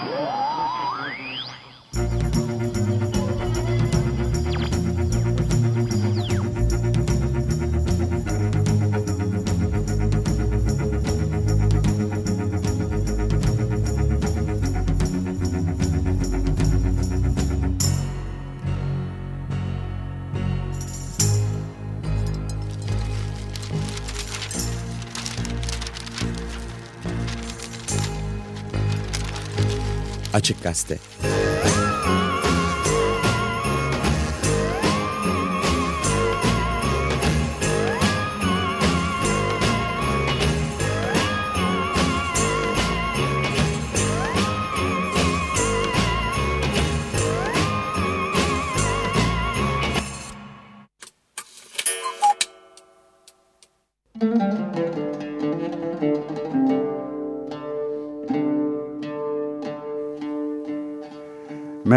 Oh! Açık Gazete.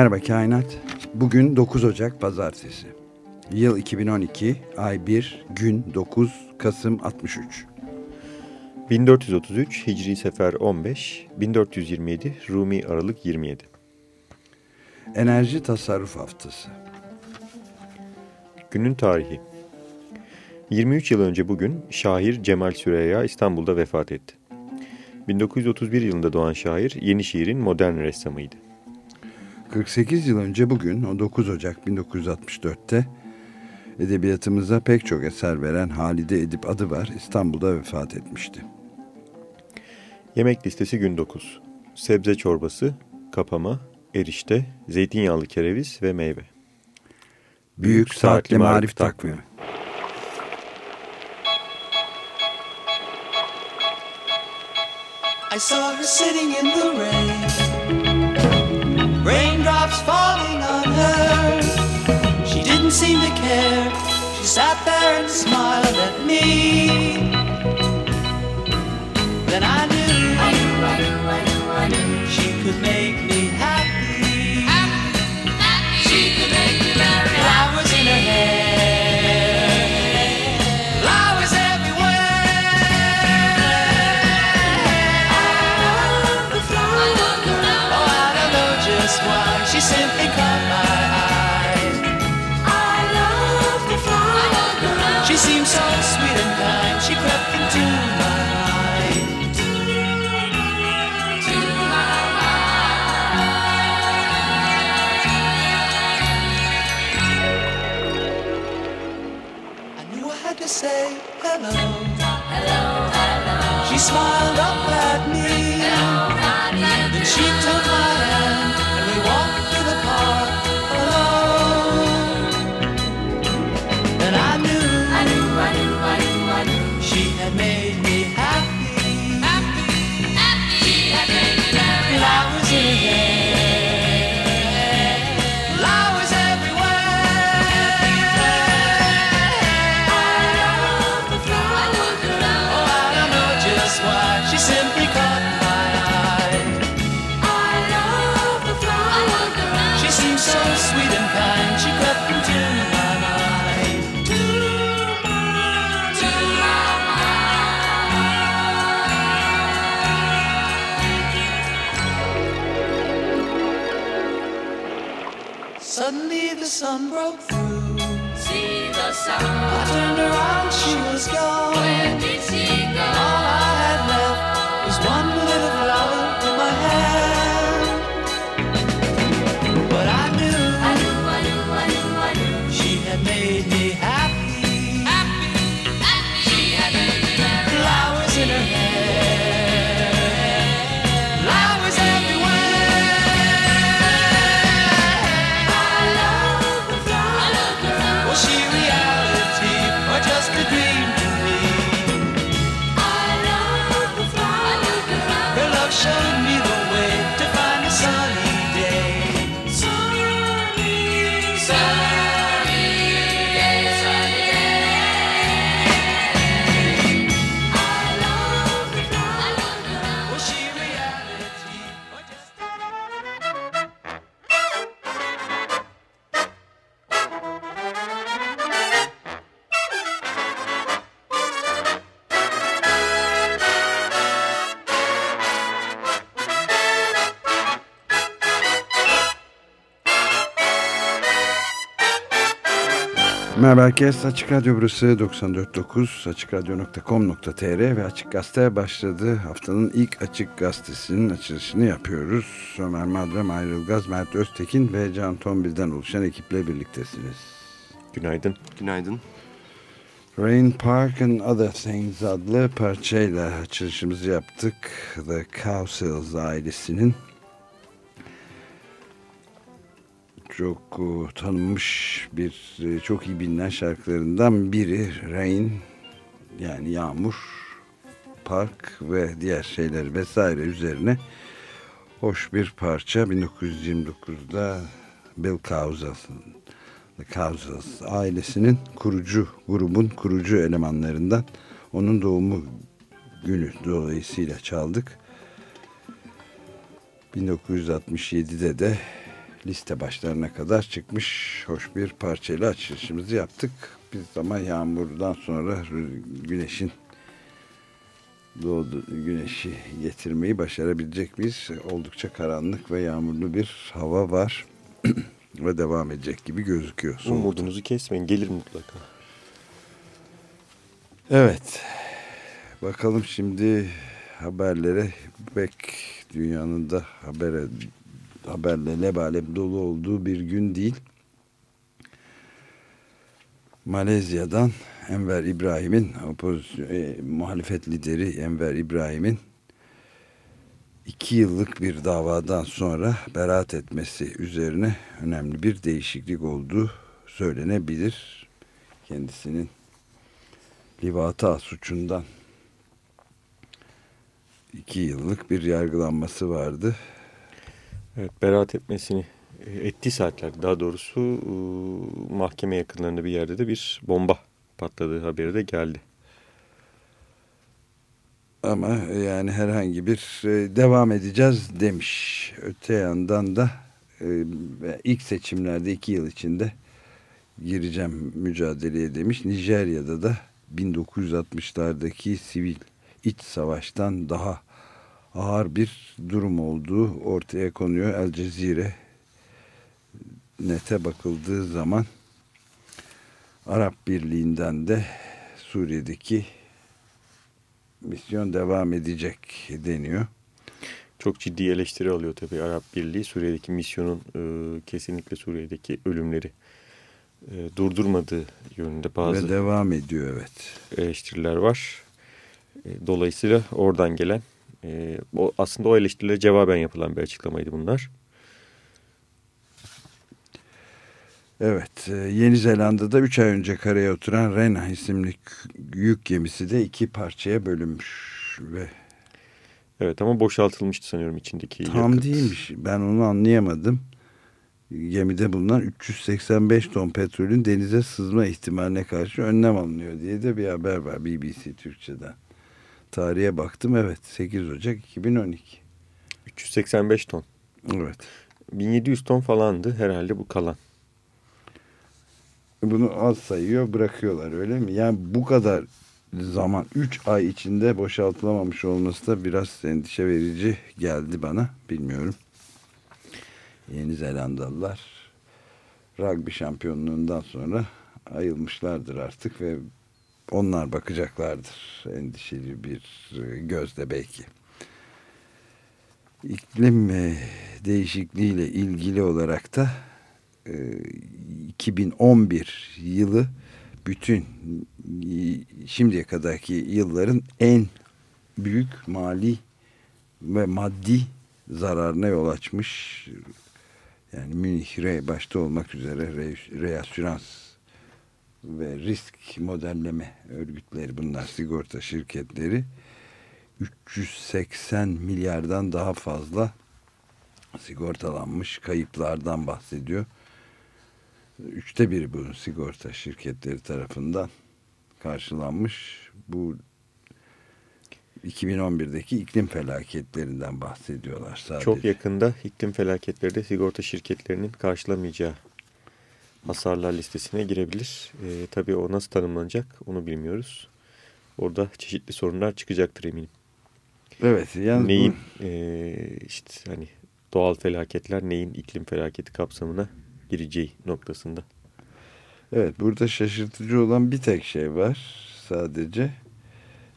Merhaba Kainat. Bugün 9 Ocak Pazartesi. Yıl 2012, ay 1, gün 9, Kasım 63. 1433 Hicri Sefer 15, 1427 Rumi Aralık 27. Enerji Tasarruf Haftası. Günün tarihi. 23 yıl önce bugün şair Cemal Süreyya İstanbul'da vefat etti. 1931 yılında doğan şair Yenişehir'in modern ressamıydı. 48 yıl önce bugün o 9 Ocak 1964'te edebiyatımıza pek çok eser veren Halide Edip adı var İstanbul'da vefat etmişti. Yemek listesi gün 9. Sebze çorbası, kapama, erişte, zeytinyağlı kereviz ve meyve. Büyük, Büyük Saatli Marif, Marif Takvimi. I saw her sitting in the rain on her. She didn't seem to care. She sat there and smiled at me. Then I knew, I knew, I knew, I knew, I knew she could make Suddenly the sun broke through. See the sun. I turned around, she was gone. Where did she go? Herkes. Açık Radyo burası 94.9 AçıkRadyo.com.tr ve Açık Gazete başladı. Haftanın ilk Açık Gazetesi'nin açılışını yapıyoruz. Ömer Madrem, Ayrıl Gaz, Mert Öztekin ve Can Tombil'den oluşan ekiple birliktesiniz. Günaydın. Günaydın. Rain Park and Other Things adlı parçayla açılışımızı yaptık. The Cowsills ailesinin çok e, tanınmış bir e, çok iyi bilinen şarkılarından biri Rain yani yağmur park ve diğer şeyler vesaire üzerine hoş bir parça. 1929'da Bill The Cowsills ailesinin kurucu grubun kurucu elemanlarından onun doğumu günü dolayısıyla çaldık. 1967'de de liste başlarına kadar çıkmış hoş bir parçayla açılışımızı yaptık. Biz ama yağmurdan sonra güneşin doğdu güneşi getirmeyi başarabilecek miyiz? Oldukça karanlık ve yağmurlu bir hava var ve devam edecek gibi gözüküyor. Soğuk. Umudunuzu kesmeyin. Gelir mutlaka. Evet. Bakalım şimdi haberlere pek dünyanın da habere haberle lebalep dolu olduğu bir gün değil. Malezya'dan Enver İbrahim'in e, muhalefet lideri Enver İbrahim'in iki yıllık bir davadan sonra beraat etmesi üzerine önemli bir değişiklik olduğu söylenebilir. Kendisinin livata suçundan iki yıllık bir yargılanması vardı. Evet, beraat etmesini e, ettiği saatlerde daha doğrusu e, mahkeme yakınlarında bir yerde de bir bomba patladığı haberi de geldi. Ama yani herhangi bir e, devam edeceğiz demiş. Öte yandan da ilk seçimlerde iki yıl içinde gireceğim mücadeleye demiş. Nijerya'da da 1960'lardaki sivil iç savaştan daha ağır bir durum olduğu ortaya konuyor. El Cezire nete bakıldığı zaman Arap Birliği'nden de Suriye'deki misyon devam edecek deniyor. Çok ciddi eleştiri alıyor tabii Arap Birliği. Suriye'deki misyonun e, kesinlikle Suriye'deki ölümleri e, durdurmadığı yönünde bazı Ve devam ediyor evet. eleştiriler var. E, dolayısıyla oradan gelen e, o, aslında o eleştirilere cevaben yapılan bir açıklamaydı bunlar. Evet, e, Yeni Zelanda'da 3 ay önce karaya oturan Rena isimli yük gemisi de iki parçaya bölünmüş ve Evet ama boşaltılmıştı sanıyorum içindeki Tam yakıt. değilmiş. Ben onu anlayamadım. Gemide bulunan 385 ton petrolün denize sızma ihtimaline karşı önlem alınıyor diye de bir haber var BBC Türkçe'den. Tarihe baktım evet 8 Ocak 2012. 385 ton. Evet. 1700 ton falandı herhalde bu kalan. Bunu az sayıyor bırakıyorlar öyle mi? Yani bu kadar zaman 3 ay içinde boşaltılamamış olması da biraz endişe verici geldi bana. Bilmiyorum. Yeni Zelandalılar rugby şampiyonluğundan sonra ayılmışlardır artık ve onlar bakacaklardır endişeli bir gözle belki. İklim e, değişikliğiyle ilgili olarak da 2011 yılı bütün şimdiye kadarki yılların en büyük mali ve maddi zararına yol açmış. Yani Münih Re başta olmak üzere Re, Reasürans ve risk modelleme örgütleri bunlar sigorta şirketleri 380 milyardan daha fazla sigortalanmış kayıplardan bahsediyor. Üçte biri bu sigorta şirketleri tarafından karşılanmış. Bu 2011'deki iklim felaketlerinden bahsediyorlar sadece. Çok yakında iklim felaketleri de sigorta şirketlerinin karşılamayacağı hasarlar listesine girebilir. E, tabii o nasıl tanımlanacak onu bilmiyoruz. Orada çeşitli sorunlar çıkacaktır eminim. Evet. Yani neyin bu... e, işte hani doğal felaketler neyin iklim felaketi kapsamına gireceği noktasında. Evet burada şaşırtıcı olan bir tek şey var sadece.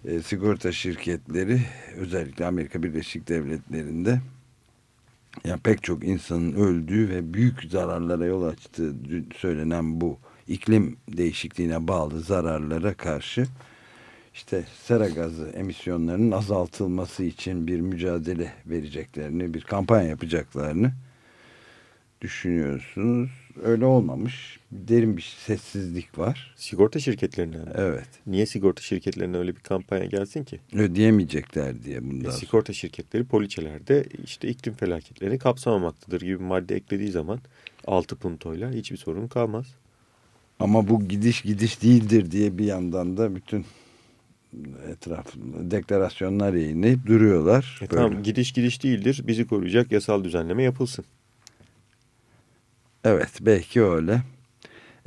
E, sigorta şirketleri özellikle Amerika Birleşik Devletleri'nde yani pek çok insanın öldüğü ve büyük zararlara yol açtığı söylenen bu iklim değişikliğine bağlı zararlara karşı işte sera gazı emisyonlarının azaltılması için bir mücadele vereceklerini, bir kampanya yapacaklarını düşünüyorsunuz. Öyle olmamış. Derin bir sessizlik var. Sigorta şirketlerinden mi? Evet. Niye sigorta şirketlerine öyle bir kampanya gelsin ki? Ödeyemeyecekler diye bundan E, sigorta şirketleri poliçelerde işte iklim felaketlerini kapsamamaktadır gibi madde eklediği zaman altı puntoyla hiçbir sorun kalmaz. Ama bu gidiş gidiş değildir diye bir yandan da bütün etrafında deklarasyonlar yayınlayıp duruyorlar. E tamam gidiş gidiş değildir. Bizi koruyacak yasal düzenleme yapılsın. Evet belki öyle.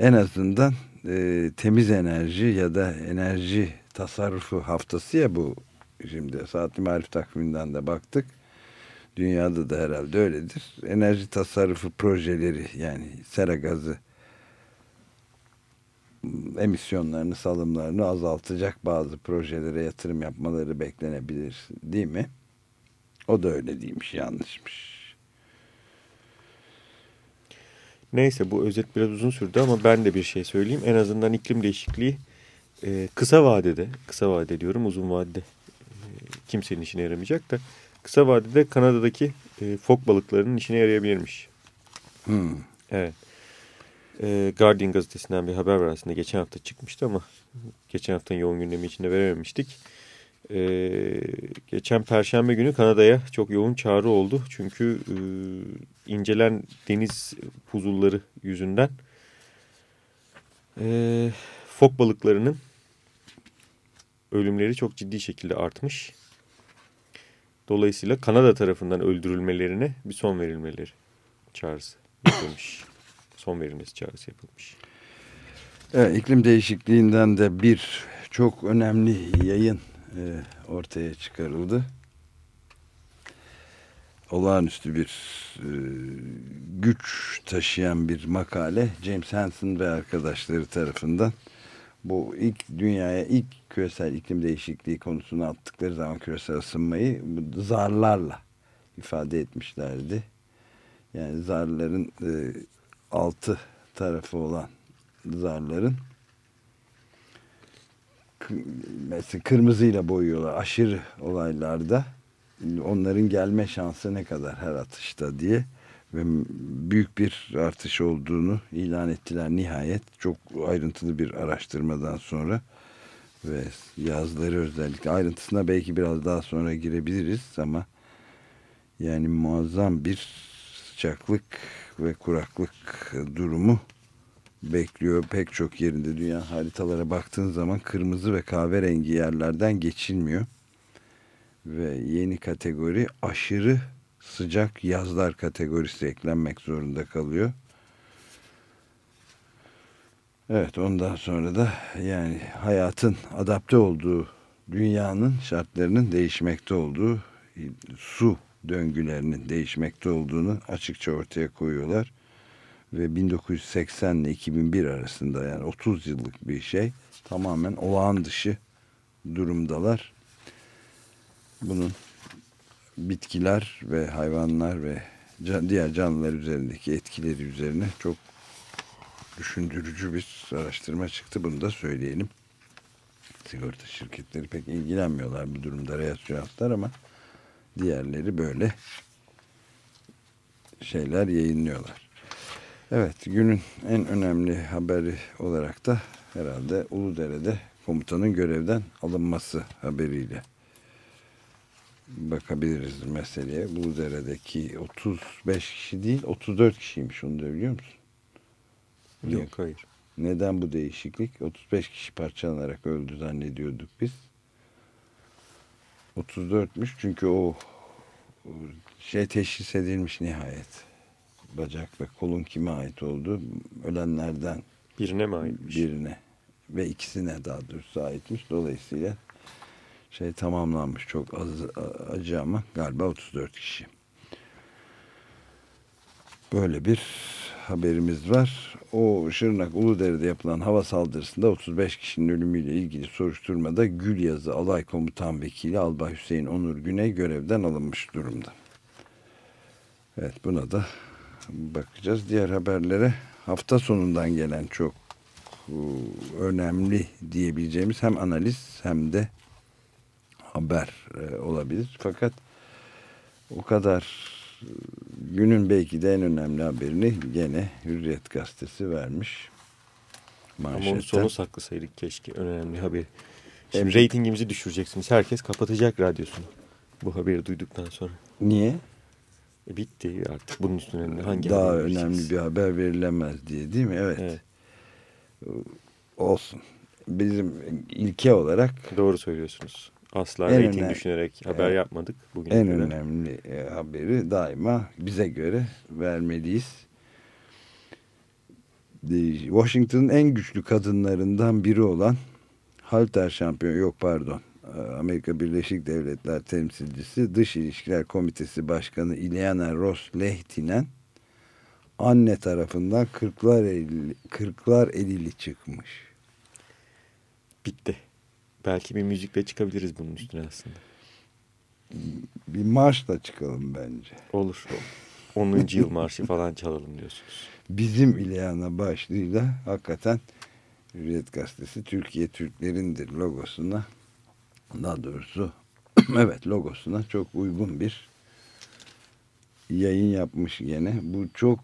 En azından e, temiz enerji ya da enerji tasarrufu haftası ya bu şimdi saatli marif takviminden de baktık. Dünyada da herhalde öyledir. Enerji tasarrufu projeleri yani sera gazı emisyonlarını, salımlarını azaltacak bazı projelere yatırım yapmaları beklenebilir değil mi? O da öyle değilmiş, yanlışmış. Neyse bu özet biraz uzun sürdü ama ben de bir şey söyleyeyim. En azından iklim değişikliği e, kısa vadede, kısa vade diyorum uzun vadede e, kimsenin işine yaramayacak da kısa vadede Kanada'daki e, fok balıklarının işine yarayabilirmiş. Hmm. Evet. E, Guardian gazetesinden bir haber var aslında geçen hafta çıkmıştı ama geçen haftanın yoğun gündemi içinde verememiştik. Ee, geçen Perşembe günü Kanada'ya çok yoğun çağrı oldu. Çünkü e, incelen deniz puzulları yüzünden e, fok balıklarının ölümleri çok ciddi şekilde artmış. Dolayısıyla Kanada tarafından öldürülmelerine bir son verilmeleri çağrısı yapılmış. son verilmesi çağrısı yapılmış. Evet, iklim değişikliğinden de bir çok önemli yayın e, ortaya çıkarıldı. Olağanüstü bir e, güç taşıyan bir makale James Hansen ve arkadaşları tarafından bu ilk dünyaya ilk küresel iklim değişikliği konusunu attıkları zaman küresel ısınmayı zarlarla ifade etmişlerdi. Yani zarların e, altı tarafı olan zarların mesela kırmızıyla boyuyorlar aşırı olaylarda. Onların gelme şansı ne kadar her atışta diye ve büyük bir artış olduğunu ilan ettiler. Nihayet çok ayrıntılı bir araştırmadan sonra ve yazları özellikle ayrıntısına belki biraz daha sonra girebiliriz ama yani muazzam bir sıcaklık ve kuraklık durumu bekliyor pek çok yerinde dünya haritalara baktığın zaman kırmızı ve kahverengi yerlerden geçilmiyor ve yeni kategori aşırı sıcak yazlar kategorisi eklenmek zorunda kalıyor. Evet ondan sonra da yani hayatın adapte olduğu dünyanın şartlarının değişmekte olduğu su döngülerinin değişmekte olduğunu açıkça ortaya koyuyorlar ve 1980 ile 2001 arasında yani 30 yıllık bir şey tamamen olağan dışı durumdalar. Bunun bitkiler ve hayvanlar ve can, diğer canlılar üzerindeki etkileri üzerine çok düşündürücü bir araştırma çıktı. Bunu da söyleyelim. Sigorta şirketleri pek ilgilenmiyorlar bu durumda reaksiyonlar ama diğerleri böyle şeyler yayınlıyorlar. Evet günün en önemli haberi olarak da herhalde Uludere'de komutanın görevden alınması haberiyle bakabiliriz meseleye. Uludere'deki 35 kişi değil 34 kişiymiş onu da biliyor musun? Yok hayır. Neden bu değişiklik? 35 kişi parçalanarak öldü zannediyorduk biz. 34'müş çünkü o şey teşhis edilmiş nihayet. Bacak ve kolun kime ait olduğu ölenlerden birine mi aitmiş? Birine ve ikisine daha doğrusu aitmiş. Dolayısıyla şey tamamlanmış çok az acı ama galiba 34 kişi. Böyle bir haberimiz var. O Şırnak Uludere'de yapılan hava saldırısında 35 kişinin ölümüyle ilgili soruşturmada Gülyazı Alay Komutan Vekili Albay Hüseyin Onur Güney görevden alınmış durumda. Evet buna da bakacağız. Diğer haberlere hafta sonundan gelen çok e, önemli diyebileceğimiz hem analiz hem de haber e, olabilir. Fakat o kadar e, günün belki de en önemli haberini gene Hürriyet Gazetesi vermiş. Ama onu Manşetten. sonu saklasaydık keşke önemli haberi. Şimdi Evet. reytingimizi düşüreceksiniz. Herkes kapatacak radyosunu. Bu haberi duyduktan sonra. Niye? E bitti artık bunun üstüne hangi Daha önemli bir haber verilemez diye değil mi? Evet. Evet, Olsun. Bizim ilke olarak doğru söylüyorsunuz. Asla En reyting önemli- düşünerek haber Evet. yapmadık bugüne en kadar. önemli e, haberi daima bize göre vermeliyiz. De- Washington'ın en güçlü kadınlarından biri olan halter şampiyonu yok pardon e, Amerika Birleşik Devletler temsilcisi Dış İlişkiler Komitesi Başkanı Ileana Ross Lehtinen anne tarafından kırklar elili, kırklar elili çıkmış. Bitti. Belki bir müzikle çıkabiliriz bunun üstüne aslında. Bir marşla çıkalım bence. Olur. 10. yıl marşı falan çalalım diyorsunuz. bizim İlyana başlığıyla hakikaten Hürriyet Gazetesi Türkiye Türklerindir logosuna daha doğrusu evet logosuna çok uygun bir yayın yapmış gene. Bu çok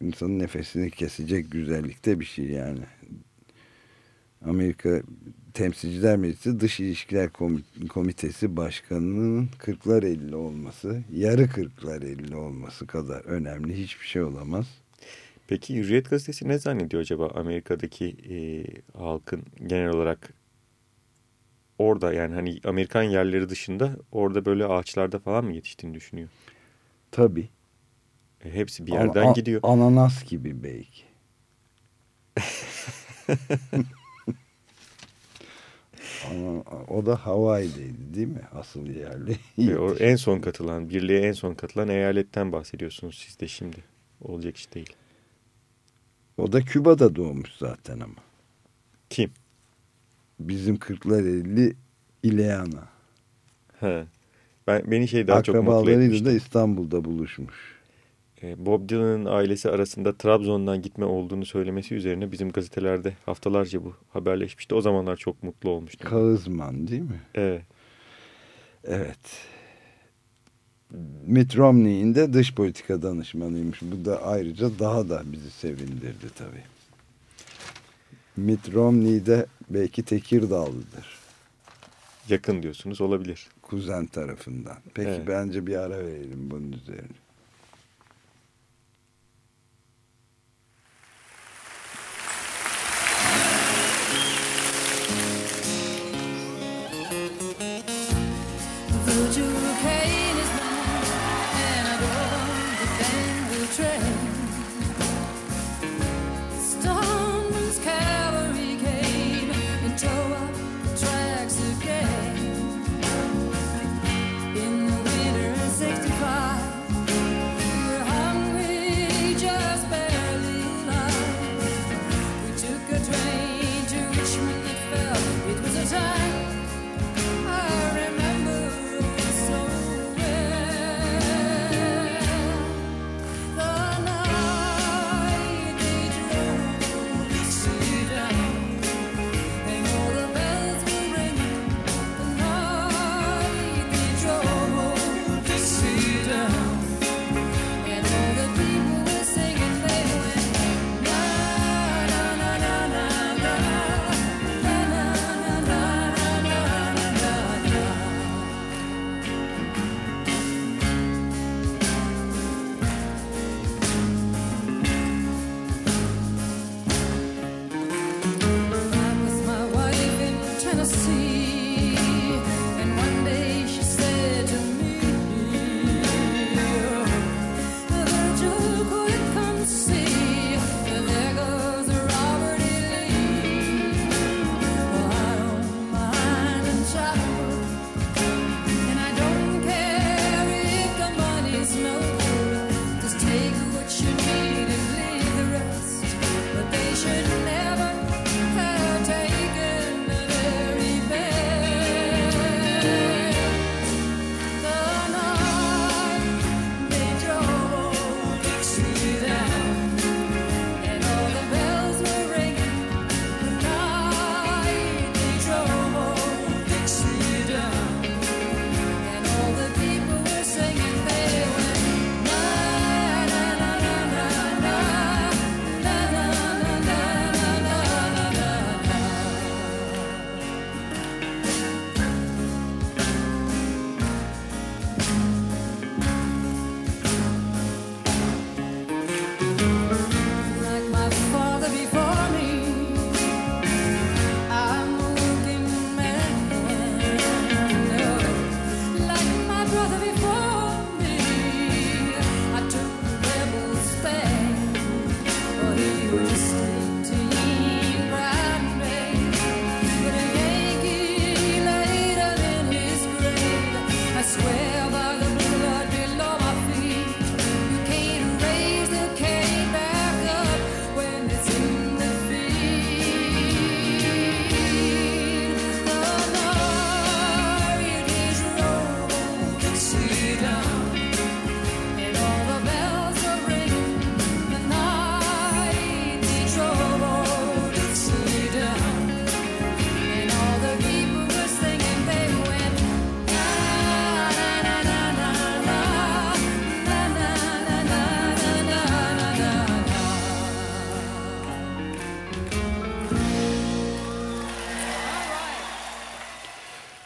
insanın nefesini kesecek güzellikte bir şey yani. Amerika Temsilciler Meclisi Dış İlişkiler Komi- Komitesi Başkanı'nın kırklar elli olması, yarı kırklar elli olması kadar önemli hiçbir şey olamaz. Peki Hürriyet Gazetesi ne zannediyor acaba Amerika'daki e, halkın genel olarak orada yani hani Amerikan yerleri dışında orada böyle ağaçlarda falan mı yetiştiğini düşünüyor? Tabii. E, hepsi bir yerden a- gidiyor. Ananas gibi belki. Ama o da Hawaii'deydi değil mi? Asıl yerli. Ve o en son katılan, birliğe en son katılan eyaletten bahsediyorsunuz siz de şimdi. Olacak iş değil. O da Küba'da doğmuş zaten ama. Kim? Bizim Kırklareli İleana. Ha. Ben beni şey daha çok mutlu etmişti. da İstanbul'da buluşmuş. E, Bob Dylan'ın ailesi arasında Trabzon'dan gitme olduğunu söylemesi üzerine bizim gazetelerde haftalarca bu haberleşmişti. O zamanlar çok mutlu olmuştum. Kağızman değil mi? Evet. Evet. Mitt Romney'in de dış politika danışmanıymış. Bu da ayrıca daha da bizi sevindirdi tabii. Mitt Romney de belki Tekirdağlıdır. Yakın diyorsunuz olabilir. Kuzen tarafından. Peki Evet. bence bir ara verelim bunun üzerine.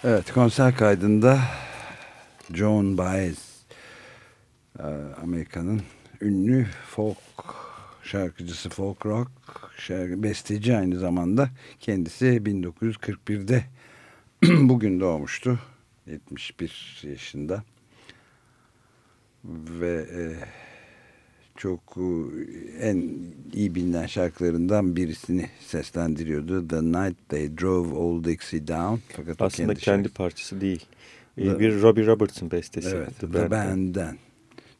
Evet konser kaydında John Baez e, Amerika'nın ünlü folk şarkıcısı folk rock şarkı, besteci aynı zamanda. Kendisi 1941'de bugün doğmuştu 71 yaşında. Ve e, çok e, en iyi bilinen şarkılarından birisini seslendiriyordu. The Night They Drove Old Dixie Down. Fakat Aslında kendi, şarkısı. parçası değil. Ee, The- bir Robbie Robertson bestesi. Evet, The The Band'den.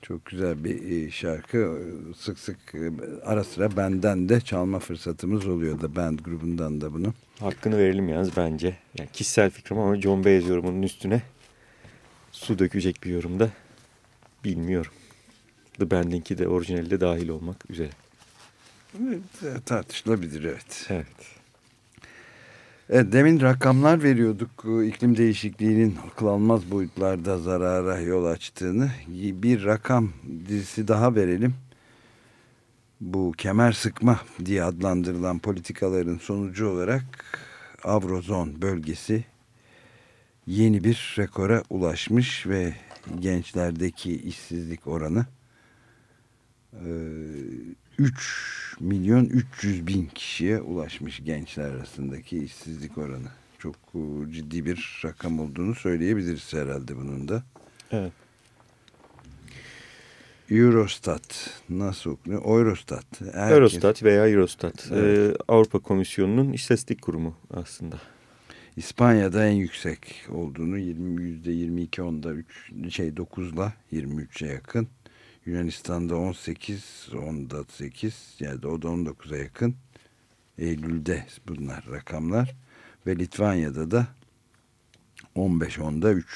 Çok güzel bir e, şarkı. Sık sık e, ara sıra benden de çalma fırsatımız oluyor. The Band grubundan da bunu. Hakkını verelim yalnız bence. Yani kişisel fikrim ama John Baez yorumunun üstüne su dökecek bir yorumda bilmiyorum. The Band'inki de orijinali de dahil olmak üzere. Evet, Tartışılabilir evet. Evet. Evet, demin rakamlar veriyorduk e, iklim değişikliğinin akıl almaz boyutlarda zarara yol açtığını. Bir rakam dizisi daha verelim. Bu kemer sıkma diye adlandırılan politikaların sonucu olarak Avrozon bölgesi yeni bir rekora ulaşmış ve gençlerdeki işsizlik oranı e, 3 milyon 300 bin kişiye ulaşmış gençler arasındaki işsizlik oranı. Çok e, ciddi bir rakam olduğunu söyleyebiliriz herhalde bunun da. Evet. Eurostat nasıl okunuyor? Eurostat. Herkes- Eurostat veya Eurostat. Evet. Ee, Avrupa Komisyonu'nun istatistik kurumu aslında. İspanya'da en yüksek olduğunu 20 yüzde 22 onda 3 şey 9'la 23'e yakın. Yunanistan'da 18 onda 8 yani o da 19'a yakın. Eylül'de bunlar rakamlar ve Litvanya'da da 15 onda 3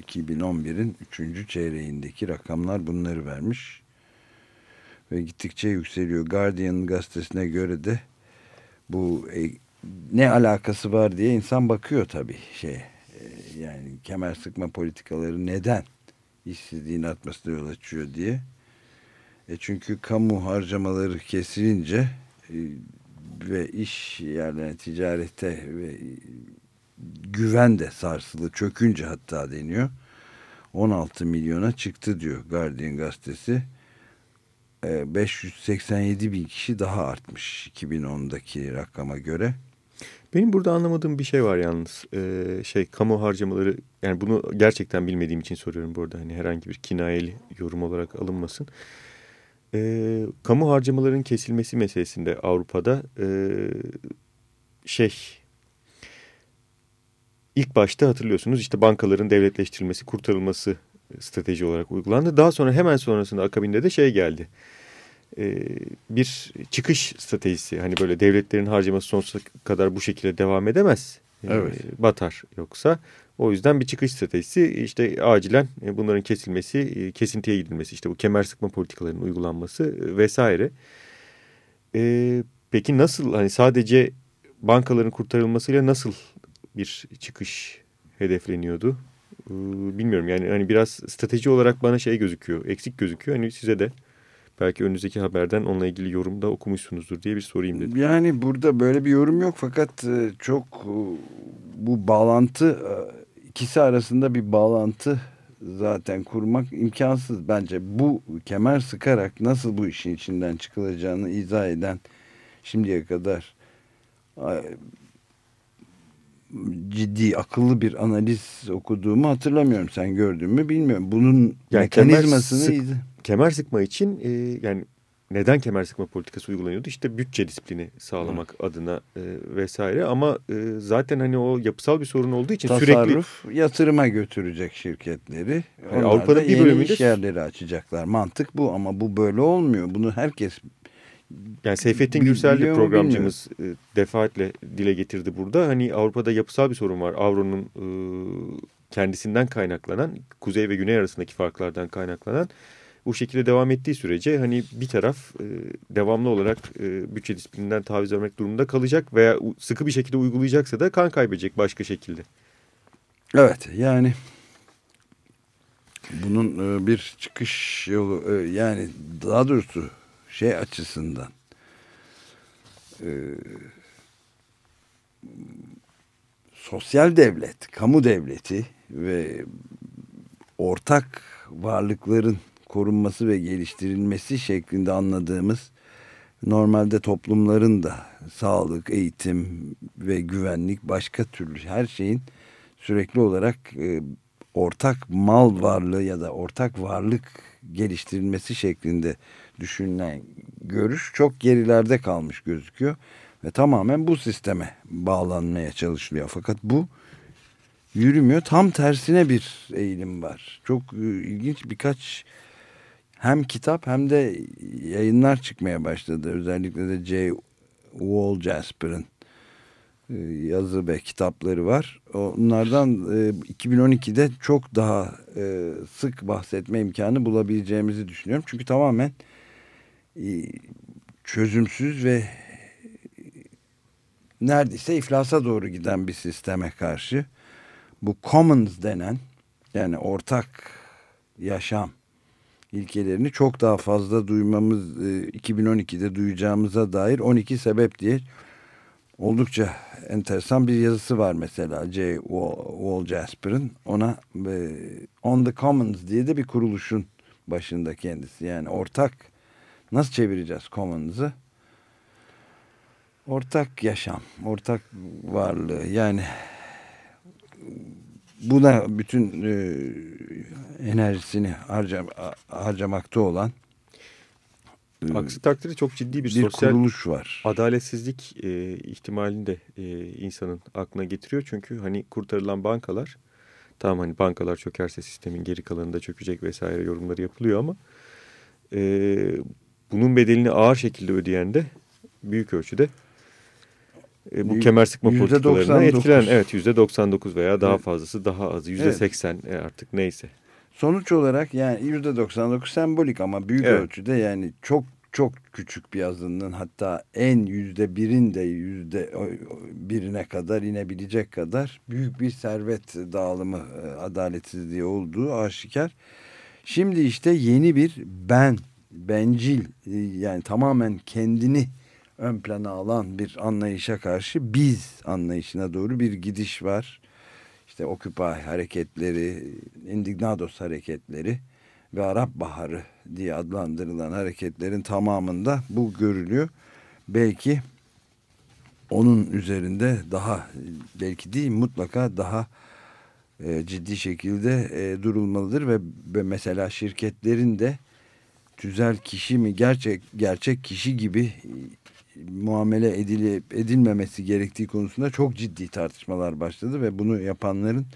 2011'in 3. çeyreğindeki rakamlar bunları vermiş. Ve gittikçe yükseliyor. Guardian gazetesine göre de bu e, ne alakası var diye insan bakıyor tabii şey e, yani kemer sıkma politikaları neden işsizliğin artmasına yol açıyor diye. E çünkü kamu harcamaları kesilince e, ve iş yerlerine ticarete ve e, güven de sarsılı çökünce hatta deniyor. 16 milyona çıktı diyor Guardian gazetesi. E, 587 bin kişi daha artmış 2010'daki rakama göre. Benim burada anlamadığım bir şey var yalnız. Ee, şey kamu harcamaları yani bunu gerçekten bilmediğim için soruyorum burada. Hani herhangi bir kinayeli yorum olarak alınmasın. Ee, kamu harcamaların kesilmesi meselesinde Avrupa'da ee, şey ilk başta hatırlıyorsunuz işte bankaların devletleştirilmesi, kurtarılması strateji olarak uygulandı. Daha sonra hemen sonrasında akabinde de şey geldi. Ee, bir çıkış stratejisi. Hani böyle devletlerin harcaması sonsuza kadar bu şekilde devam edemez. Ee, Evet. batar yoksa. O yüzden bir çıkış stratejisi işte acilen e, bunların kesilmesi, e, kesintiye gidilmesi, işte bu kemer sıkma politikalarının uygulanması e, vesaire. Ee, peki nasıl hani sadece bankaların kurtarılmasıyla nasıl bir çıkış hedefleniyordu? Ee, bilmiyorum yani hani biraz strateji olarak bana şey gözüküyor, eksik gözüküyor. Hani size de belki önünüzdeki haberden onunla ilgili yorum da okumuşsunuzdur diye bir sorayım dedim. Yani burada böyle bir yorum yok fakat e, çok e, bu bağlantı e, ikisi arasında bir bağlantı zaten kurmak imkansız bence. Bu kemer sıkarak nasıl bu işin içinden çıkılacağını izah eden şimdiye kadar ciddi akıllı bir analiz okuduğumu hatırlamıyorum. Sen gördün mü bilmiyorum. Bunun Yani kemer mekanizmasını sık- Kemer sıkma için e, yani neden kemer sıkma politikası uygulanıyordu? İşte bütçe disiplini sağlamak adına e, vesaire ama e, zaten hani o yapısal bir sorun olduğu için sürekli tasarruf yatırıma götürecek şirketleri. Yani Avrupa'da da bir bölümünde- iş yerleri açacaklar. Mantık bu ama bu böyle olmuyor. Bunu herkes Yani Seyfettin Gürsel de programcımız e, defaatle dile getirdi burada. Hani Avrupa'da yapısal bir sorun var. Avro'nun e, kendisinden kaynaklanan, kuzey ve güney arasındaki farklardan kaynaklanan bu şekilde devam ettiği sürece hani bir taraf e, devamlı olarak e, bütçe disiplininden taviz vermek durumunda kalacak veya sıkı bir şekilde uygulayacaksa da kan kaybedecek başka şekilde. evet yani bunun e, bir çıkış yolu e, yani daha doğrusu şey açısından e, sosyal devlet, kamu devleti ve ortak varlıkların korunması ve geliştirilmesi şeklinde anladığımız normalde toplumların da sağlık, eğitim ve güvenlik başka türlü her şeyin sürekli olarak e, ortak mal varlığı ya da ortak varlık geliştirilmesi şeklinde düşünülen görüş çok gerilerde kalmış gözüküyor ve tamamen bu sisteme bağlanmaya çalışılıyor. Fakat bu yürümüyor. Tam tersine bir eğilim var. Çok e, ilginç birkaç hem kitap hem de yayınlar çıkmaya başladı. Özellikle de J. Wall Jasper'ın e, yazı ve kitapları var. Onlardan e, 2012'de çok daha e, sık bahsetme imkanı bulabileceğimizi düşünüyorum. Çünkü tamamen e, çözümsüz ve neredeyse iflasa doğru giden bir sisteme karşı bu commons denen yani ortak yaşam ilkelerini çok daha fazla duymamız e, 2012'de duyacağımıza dair 12 sebep diye oldukça enteresan bir yazısı var mesela J. Wall Jasper'ın. Ona e, On the Commons diye de bir kuruluşun başında kendisi. Yani ortak nasıl çevireceğiz commons'ı? Ortak yaşam ortak varlığı. Yani buna bütün e, enerjisini harcam, harcamakta olan e, Aksi takdirde çok ciddi bir, bir sosyal kuruluş var. adaletsizlik e, ihtimalini de e, insanın aklına getiriyor. Çünkü hani kurtarılan bankalar tamam hani bankalar çökerse sistemin geri kalanı da çökecek vesaire yorumları yapılıyor ama e, bunun bedelini ağır şekilde ödeyen de büyük ölçüde e, bu kemer sıkma politikalarına 99. etkilen evet yüzde 99 veya daha Evet. fazlası daha azı yüzde Evet. 80 e, artık neyse. Sonuç olarak yani yüzde 99 sembolik ama büyük Evet. ölçüde yani çok çok küçük bir azınlığın hatta en yüzde birin de yüzde birine kadar inebilecek kadar büyük bir servet dağılımı e, adaletsizliği olduğu aşikar. Şimdi işte yeni bir ben, bencil e, yani tamamen kendini ön plana alan bir anlayışa karşı biz anlayışına doğru bir gidiş var. İşte Occupy hareketleri, Indignados hareketleri ve Arap Baharı diye adlandırılan hareketlerin tamamında bu görülüyor. Belki onun üzerinde daha belki değil mutlaka daha e, ciddi şekilde e, durulmalıdır ve, ve mesela şirketlerin de tüzel kişi mi gerçek gerçek kişi gibi muamele edilip edilmemesi gerektiği konusunda çok ciddi tartışmalar başladı ve bunu yapanların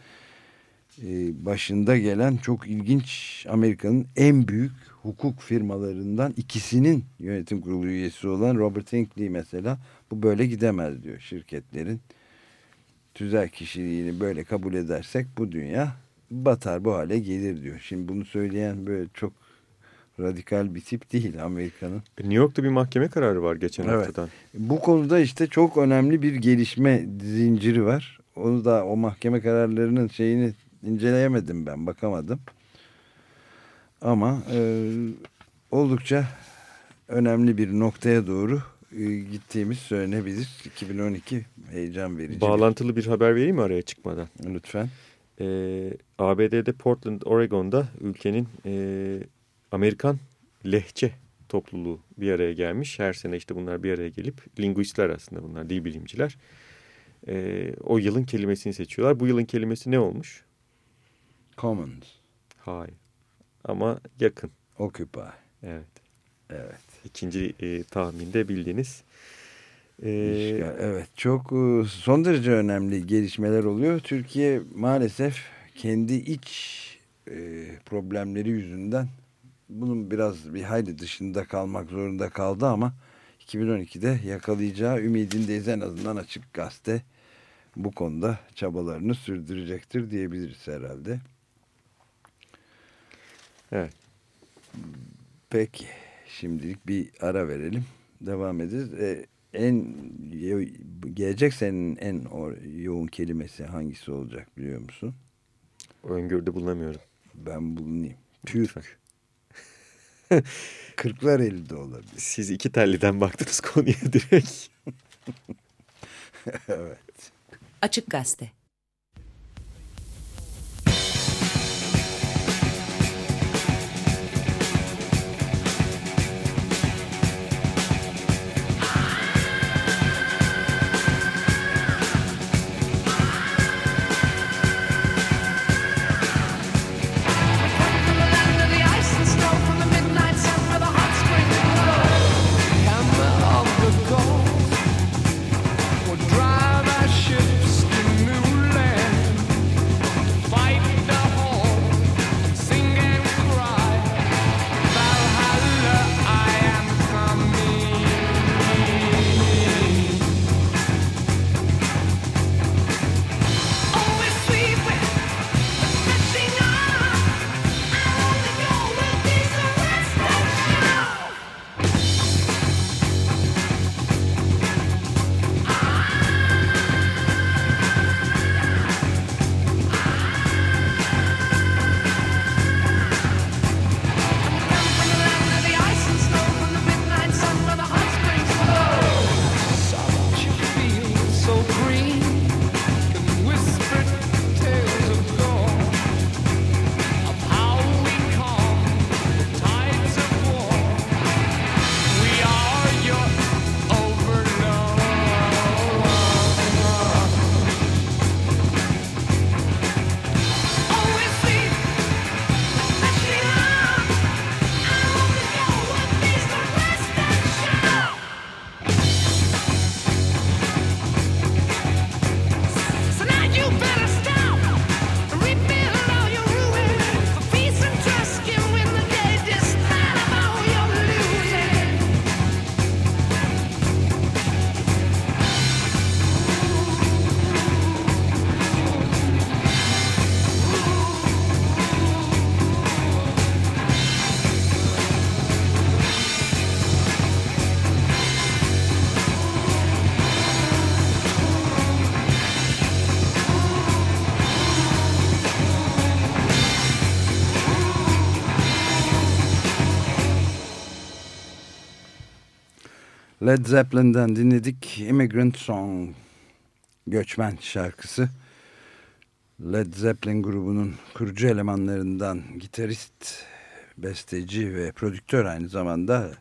e, başında gelen çok ilginç Amerika'nın en büyük hukuk firmalarından ikisinin yönetim kurulu üyesi olan Robert Hinckley mesela bu böyle gidemez diyor şirketlerin tüzel kişiliğini böyle kabul edersek bu dünya batar bu hale gelir diyor. Şimdi bunu söyleyen böyle çok radikal bir tip değil Amerika'nın. E, New York'ta bir mahkeme kararı var geçen Evet. haftadan. Bu konuda işte çok önemli bir gelişme zinciri var. Onu da o mahkeme kararlarının şeyini inceleyemedim ben bakamadım. Ama e, oldukça önemli bir noktaya doğru e, gittiğimiz söylenebilir. 2012 heyecan verici. Bağlantılı bir haber vereyim mi araya çıkmadan? Lütfen. Ee, ABD'de Portland, Oregon'da ülkenin e, Amerikan lehçe topluluğu bir araya gelmiş. Her sene işte bunlar bir araya gelip linguistler aslında bunlar dil bilimciler. Ee, o yılın kelimesini seçiyorlar. Bu yılın kelimesi ne olmuş? Commons. Hayır. Ama yakın. Occupy. Evet. Evet. İkinci e, tahminde bildiğiniz. İşgal, evet çok e, son derece önemli gelişmeler oluyor. Türkiye maalesef kendi iç e, problemleri yüzünden bunun biraz bir hayli dışında kalmak zorunda kaldı ama 2012'de yakalayacağı ümidindeyiz en azından açık gazete bu konuda çabalarını sürdürecektir diyebiliriz herhalde. Evet. Peki şimdilik bir ara verelim. Devam ederiz. Ee, en gelecek senin en yoğun kelimesi hangisi olacak biliyor musun? öngörüde bulunamıyorum. Ben bulunayım. Lütfen. Kırklar elde olabilir. Siz iki telliden baktınız konuya direkt. evet. Açık Gazete Led Zeppelin'den dinledik Immigrant Song göçmen şarkısı. Led Zeppelin grubunun kurucu elemanlarından gitarist, besteci ve prodüktör aynı zamanda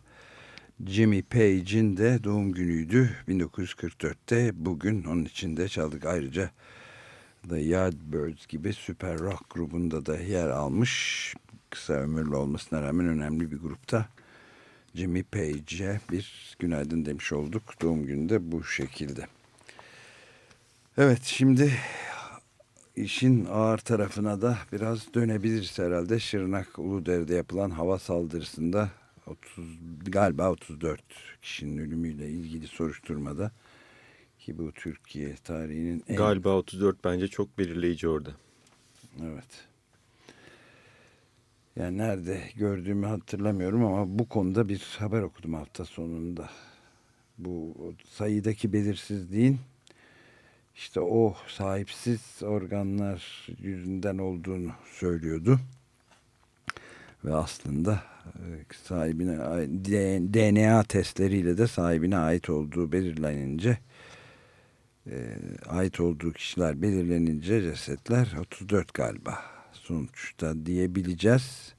Jimmy Page'in de doğum günüydü 1944'te. Bugün onun için de çaldık. Ayrıca The Yardbirds gibi süper rock grubunda da yer almış. Kısa ömürlü olmasına rağmen önemli bir grupta. Jimmy Page'e bir günaydın demiş olduk. Doğum günü de bu şekilde. Evet şimdi işin ağır tarafına da biraz dönebiliriz herhalde. Şırnak Uludere'de yapılan hava saldırısında 30, galiba 34 kişinin ölümüyle ilgili soruşturmada ki bu Türkiye tarihinin en... Galiba 34 bence çok belirleyici orada. Evet. Yani nerede gördüğümü hatırlamıyorum ama bu konuda bir haber okudum hafta sonunda. Bu sayıdaki belirsizliğin işte o sahipsiz organlar yüzünden olduğunu söylüyordu. Ve aslında e, sahibine DNA testleriyle de sahibine ait olduğu belirlenince e, ait olduğu kişiler belirlenince cesetler 34 galiba sonuçta diyebileceğiz.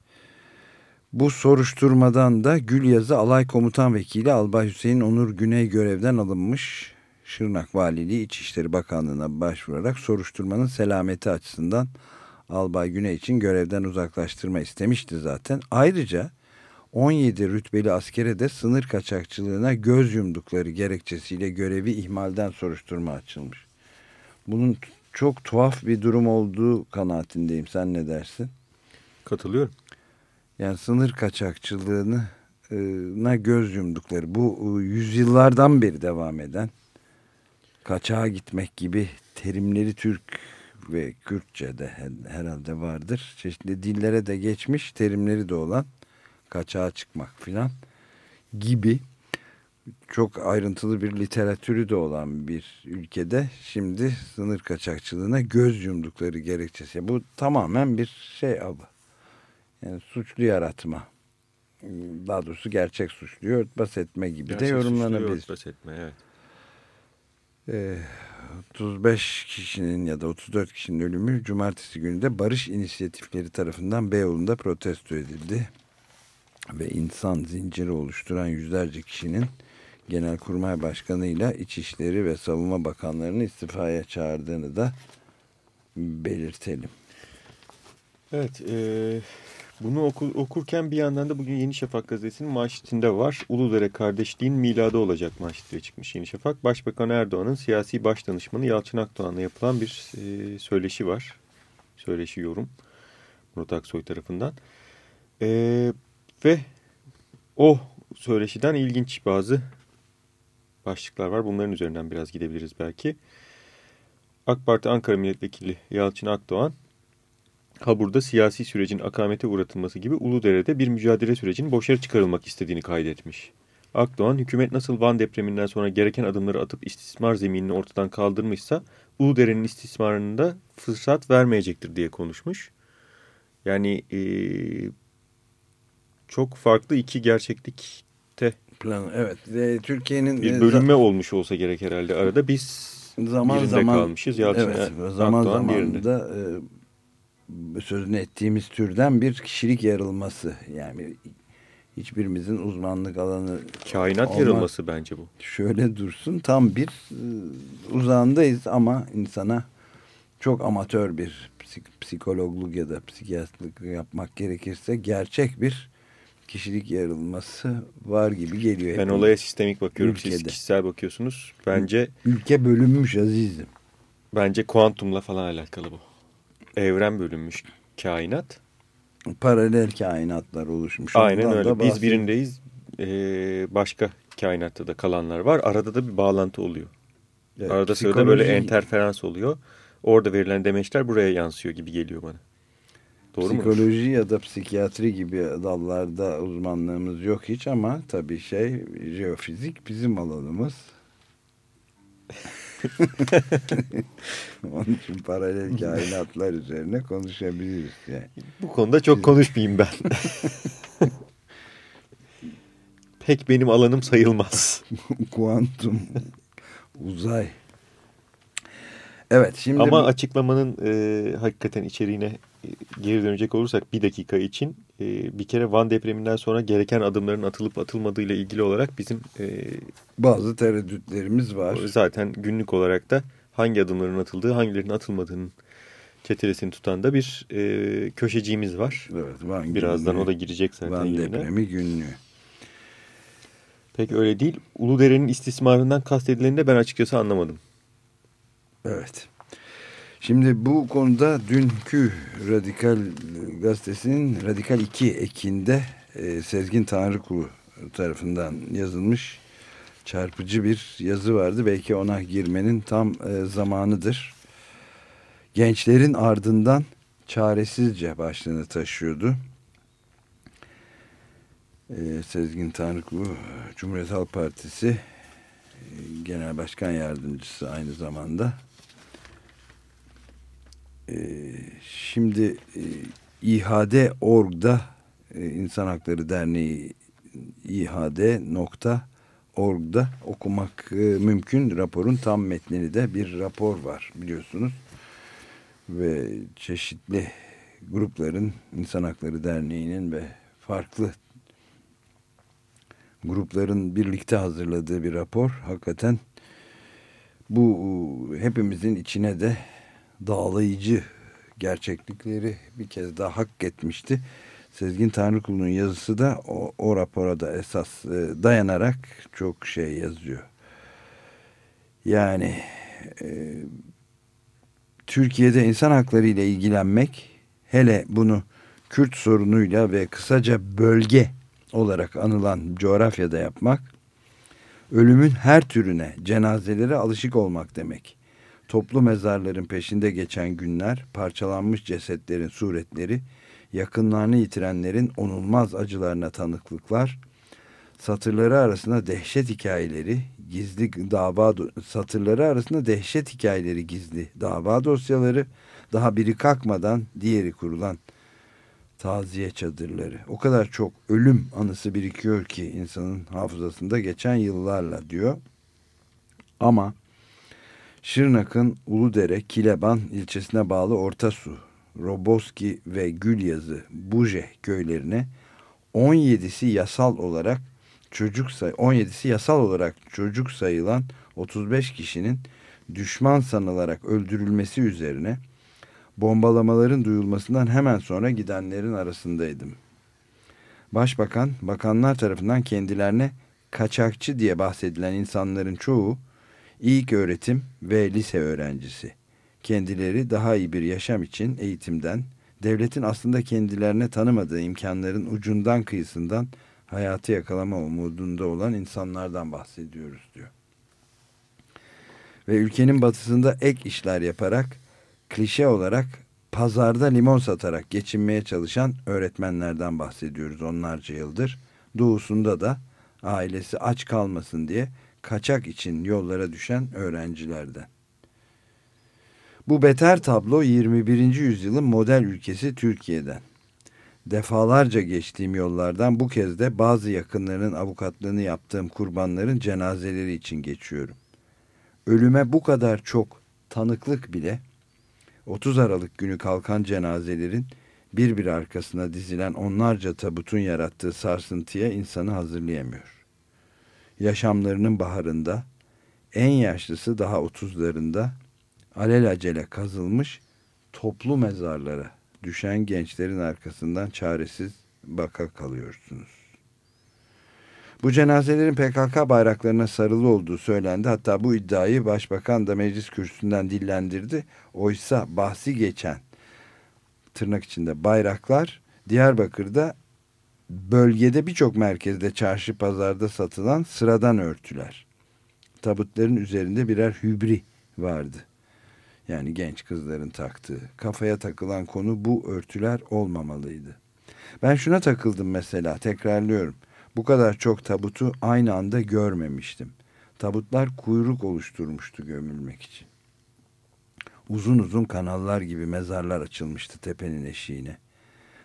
Bu soruşturmadan da Gülyazı Alay Komutan Vekili Albay Hüseyin Onur Güney görevden alınmış. Şırnak Valiliği İçişleri Bakanlığı'na başvurarak soruşturmanın selameti açısından Albay Güney için görevden uzaklaştırma istemişti zaten. Ayrıca 17 rütbeli askere de sınır kaçakçılığına göz yumdukları gerekçesiyle görevi ihmalden soruşturma açılmış. Bunun çok tuhaf bir durum olduğu kanaatindeyim. Sen ne dersin? Katılıyorum. Yani sınır kaçakçılığına göz yumdukları bu e, yüzyıllardan beri devam eden kaçağa gitmek gibi terimleri Türk ve Kürtçe'de herhalde vardır. Çeşitli dillere de geçmiş terimleri de olan kaçağa çıkmak filan gibi çok ayrıntılı bir literatürü de olan bir ülkede şimdi sınır kaçakçılığına göz yumdukları gerekçesi. Bu tamamen bir şey avı. Yani suçlu yaratma. Daha doğrusu gerçek suçluyu örtbas etme gibi Gerçek de yorumlanabilir. örtbas etme, evet. Ee, 35 kişinin ya da 34 kişinin ölümü cumartesi günü de barış inisiyatifleri tarafından Beyoğlu'nda protesto edildi. Ve insan zinciri oluşturan yüzlerce kişinin Genelkurmay Başkanı ile İçişleri ve Savunma Bakanlarını istifaya çağırdığını da belirtelim. Evet, e, bunu oku, okurken bir yandan da bugün Yeni Şafak gazetesinin manşetinde var. Uludere kardeşliğin miladı olacak manşetiyle çıkmış Yeni Şafak. Başbakan Erdoğan'ın siyasi baş danışmanı Yalçın Akdoğan'la yapılan bir e, söyleşi var. Söyleşi yorum Murat Aksoy tarafından. E, ve o söyleşiden ilginç bazı başlıklar var. Bunların üzerinden biraz gidebiliriz belki. AK Parti Ankara Milletvekili Yalçın Akdoğan, Habur'da siyasi sürecin akamete uğratılması gibi Uludere'de bir mücadele sürecinin boşarı çıkarılmak istediğini kaydetmiş. Akdoğan, hükümet nasıl Van depreminden sonra gereken adımları atıp istismar zeminini ortadan kaldırmışsa Uludere'nin istismarında fırsat vermeyecektir diye konuşmuş. Yani e, çok farklı iki gerçeklikte Plan, evet. E, Türkiye'nin bir e, bölünme olmuş olsa gerek herhalde arada. Biz zaman zaman kalmışız. Yalçın evet, Er- zaman zaman birinde. da e, sözünü ettiğimiz türden bir kişilik yarılması. Yani hiçbirimizin uzmanlık alanı Kainat olmak- yarılması bence bu. şöyle dursun tam bir e, uzağındayız ama insana çok amatör bir psik- psikologluk ya da psikiyatrlık yapmak gerekirse gerçek bir kişilik yarılması var gibi geliyor. Ben olaya sistemik bakıyorum. Siz Ülkede. kişisel bakıyorsunuz. Bence Ülke bölünmüş azizim. bence kuantumla falan alakalı bu. Evren bölünmüş kainat. Paralel kainatlar oluşmuş. Aynen Ondan öyle. Biz birindeyiz. Ee, başka kainatta da kalanlar var. Arada da bir bağlantı oluyor. Evet, Arada sırada böyle psikoloji- enterferans oluyor. Orada verilen demeçler buraya yansıyor gibi geliyor bana. Doğru mu? Psikoloji ya da psikiyatri gibi dallarda uzmanlığımız yok hiç ama tabii şey jeofizik bizim alanımız. Onun için paralel kainatlar üzerine konuşabiliriz yani. Bu konuda çok konuşmayayım ben. pek benim alanım sayılmaz. Kuantum uzay. Evet şimdi Ama bu- açıklamanın e, hakikaten içeriğine geri dönecek olursak bir dakika için e, bir kere Van depreminden sonra gereken adımların atılıp atılmadığı ile ilgili olarak bizim e, bazı tereddütlerimiz var. zaten günlük olarak da hangi adımların atıldığı hangilerinin atılmadığının çetelesini tutan da bir e, köşeciğimiz var. Evet, Van Birazdan günlüğü, o da girecek zaten Van yerine. depremi günlüğü. Pek öyle değil. Uludere'nin istismarından kastedileni de ben açıkçası anlamadım. Evet. Şimdi bu konuda dünkü Radikal Gazetesi'nin Radikal 2 ekinde e, Sezgin Tanrıkulu tarafından yazılmış çarpıcı bir yazı vardı. Belki ona girmenin tam e, zamanıdır. Gençlerin ardından çaresizce başlığını taşıyordu. E, Sezgin Tanrıkulu Cumhuriyet Halk Partisi e, Genel Başkan Yardımcısı aynı zamanda. Ee, şimdi e, İHAD.org'da e, İnsan Hakları Derneği İHAD.org'da okumak e, mümkün. Raporun tam metnini de bir rapor var biliyorsunuz. Ve çeşitli grupların İnsan Hakları Derneği'nin ve farklı grupların birlikte hazırladığı bir rapor. Hakikaten bu hepimizin içine de dağlayıcı gerçeklikleri bir kez daha hak etmişti. Sezgin Tanrıkulu'nun yazısı da o, o rapora da esas e, dayanarak çok şey yazıyor. Yani e, Türkiye'de insan hakları ile ilgilenmek hele bunu Kürt sorunuyla ve kısaca bölge olarak anılan coğrafyada yapmak ölümün her türüne cenazelere alışık olmak demek. Toplu mezarların peşinde geçen günler, parçalanmış cesetlerin suretleri, yakınlarını yitirenlerin onulmaz acılarına tanıklıklar, satırları arasında dehşet hikayeleri, gizli dava satırları arasında dehşet hikayeleri gizli dava dosyaları, daha biri kalkmadan diğeri kurulan taziye çadırları. O kadar çok ölüm anısı birikiyor ki insanın hafızasında geçen yıllarla diyor. Ama Şırnak'ın Uludere, Kileban ilçesine bağlı Ortasu, Roboski ve Gülyazı, Buje köylerine 17'si yasal olarak çocuk say 17'si yasal olarak çocuk sayılan 35 kişinin düşman sanılarak öldürülmesi üzerine bombalamaların duyulmasından hemen sonra gidenlerin arasındaydım. Başbakan, bakanlar tarafından kendilerine kaçakçı diye bahsedilen insanların çoğu ilk öğretim ve lise öğrencisi. Kendileri daha iyi bir yaşam için eğitimden, devletin aslında kendilerine tanımadığı imkanların ucundan kıyısından hayatı yakalama umudunda olan insanlardan bahsediyoruz diyor. Ve ülkenin batısında ek işler yaparak klişe olarak pazarda limon satarak geçinmeye çalışan öğretmenlerden bahsediyoruz onlarca yıldır. Doğusunda da ailesi aç kalmasın diye kaçak için yollara düşen öğrencilerden. Bu beter tablo 21. yüzyılın model ülkesi Türkiye'den. Defalarca geçtiğim yollardan bu kez de bazı yakınlarının avukatlığını yaptığım kurbanların cenazeleri için geçiyorum. Ölüme bu kadar çok tanıklık bile 30 Aralık günü kalkan cenazelerin bir bir arkasına dizilen onlarca tabutun yarattığı sarsıntıya insanı hazırlayamıyor. Yaşamlarının baharında, en yaşlısı daha 30'larında alelacele kazılmış toplu mezarlara düşen gençlerin arkasından çaresiz baka kalıyorsunuz. Bu cenazelerin PKK bayraklarına sarılı olduğu söylendi. Hatta bu iddiayı başbakan da meclis kürsüsünden dillendirdi. Oysa bahsi geçen tırnak içinde bayraklar Diyarbakır'da bölgede birçok merkezde çarşı pazarda satılan sıradan örtüler. Tabutların üzerinde birer hübri vardı. Yani genç kızların taktığı. Kafaya takılan konu bu örtüler olmamalıydı. Ben şuna takıldım mesela tekrarlıyorum. Bu kadar çok tabutu aynı anda görmemiştim. Tabutlar kuyruk oluşturmuştu gömülmek için. Uzun uzun kanallar gibi mezarlar açılmıştı tepenin eşiğine.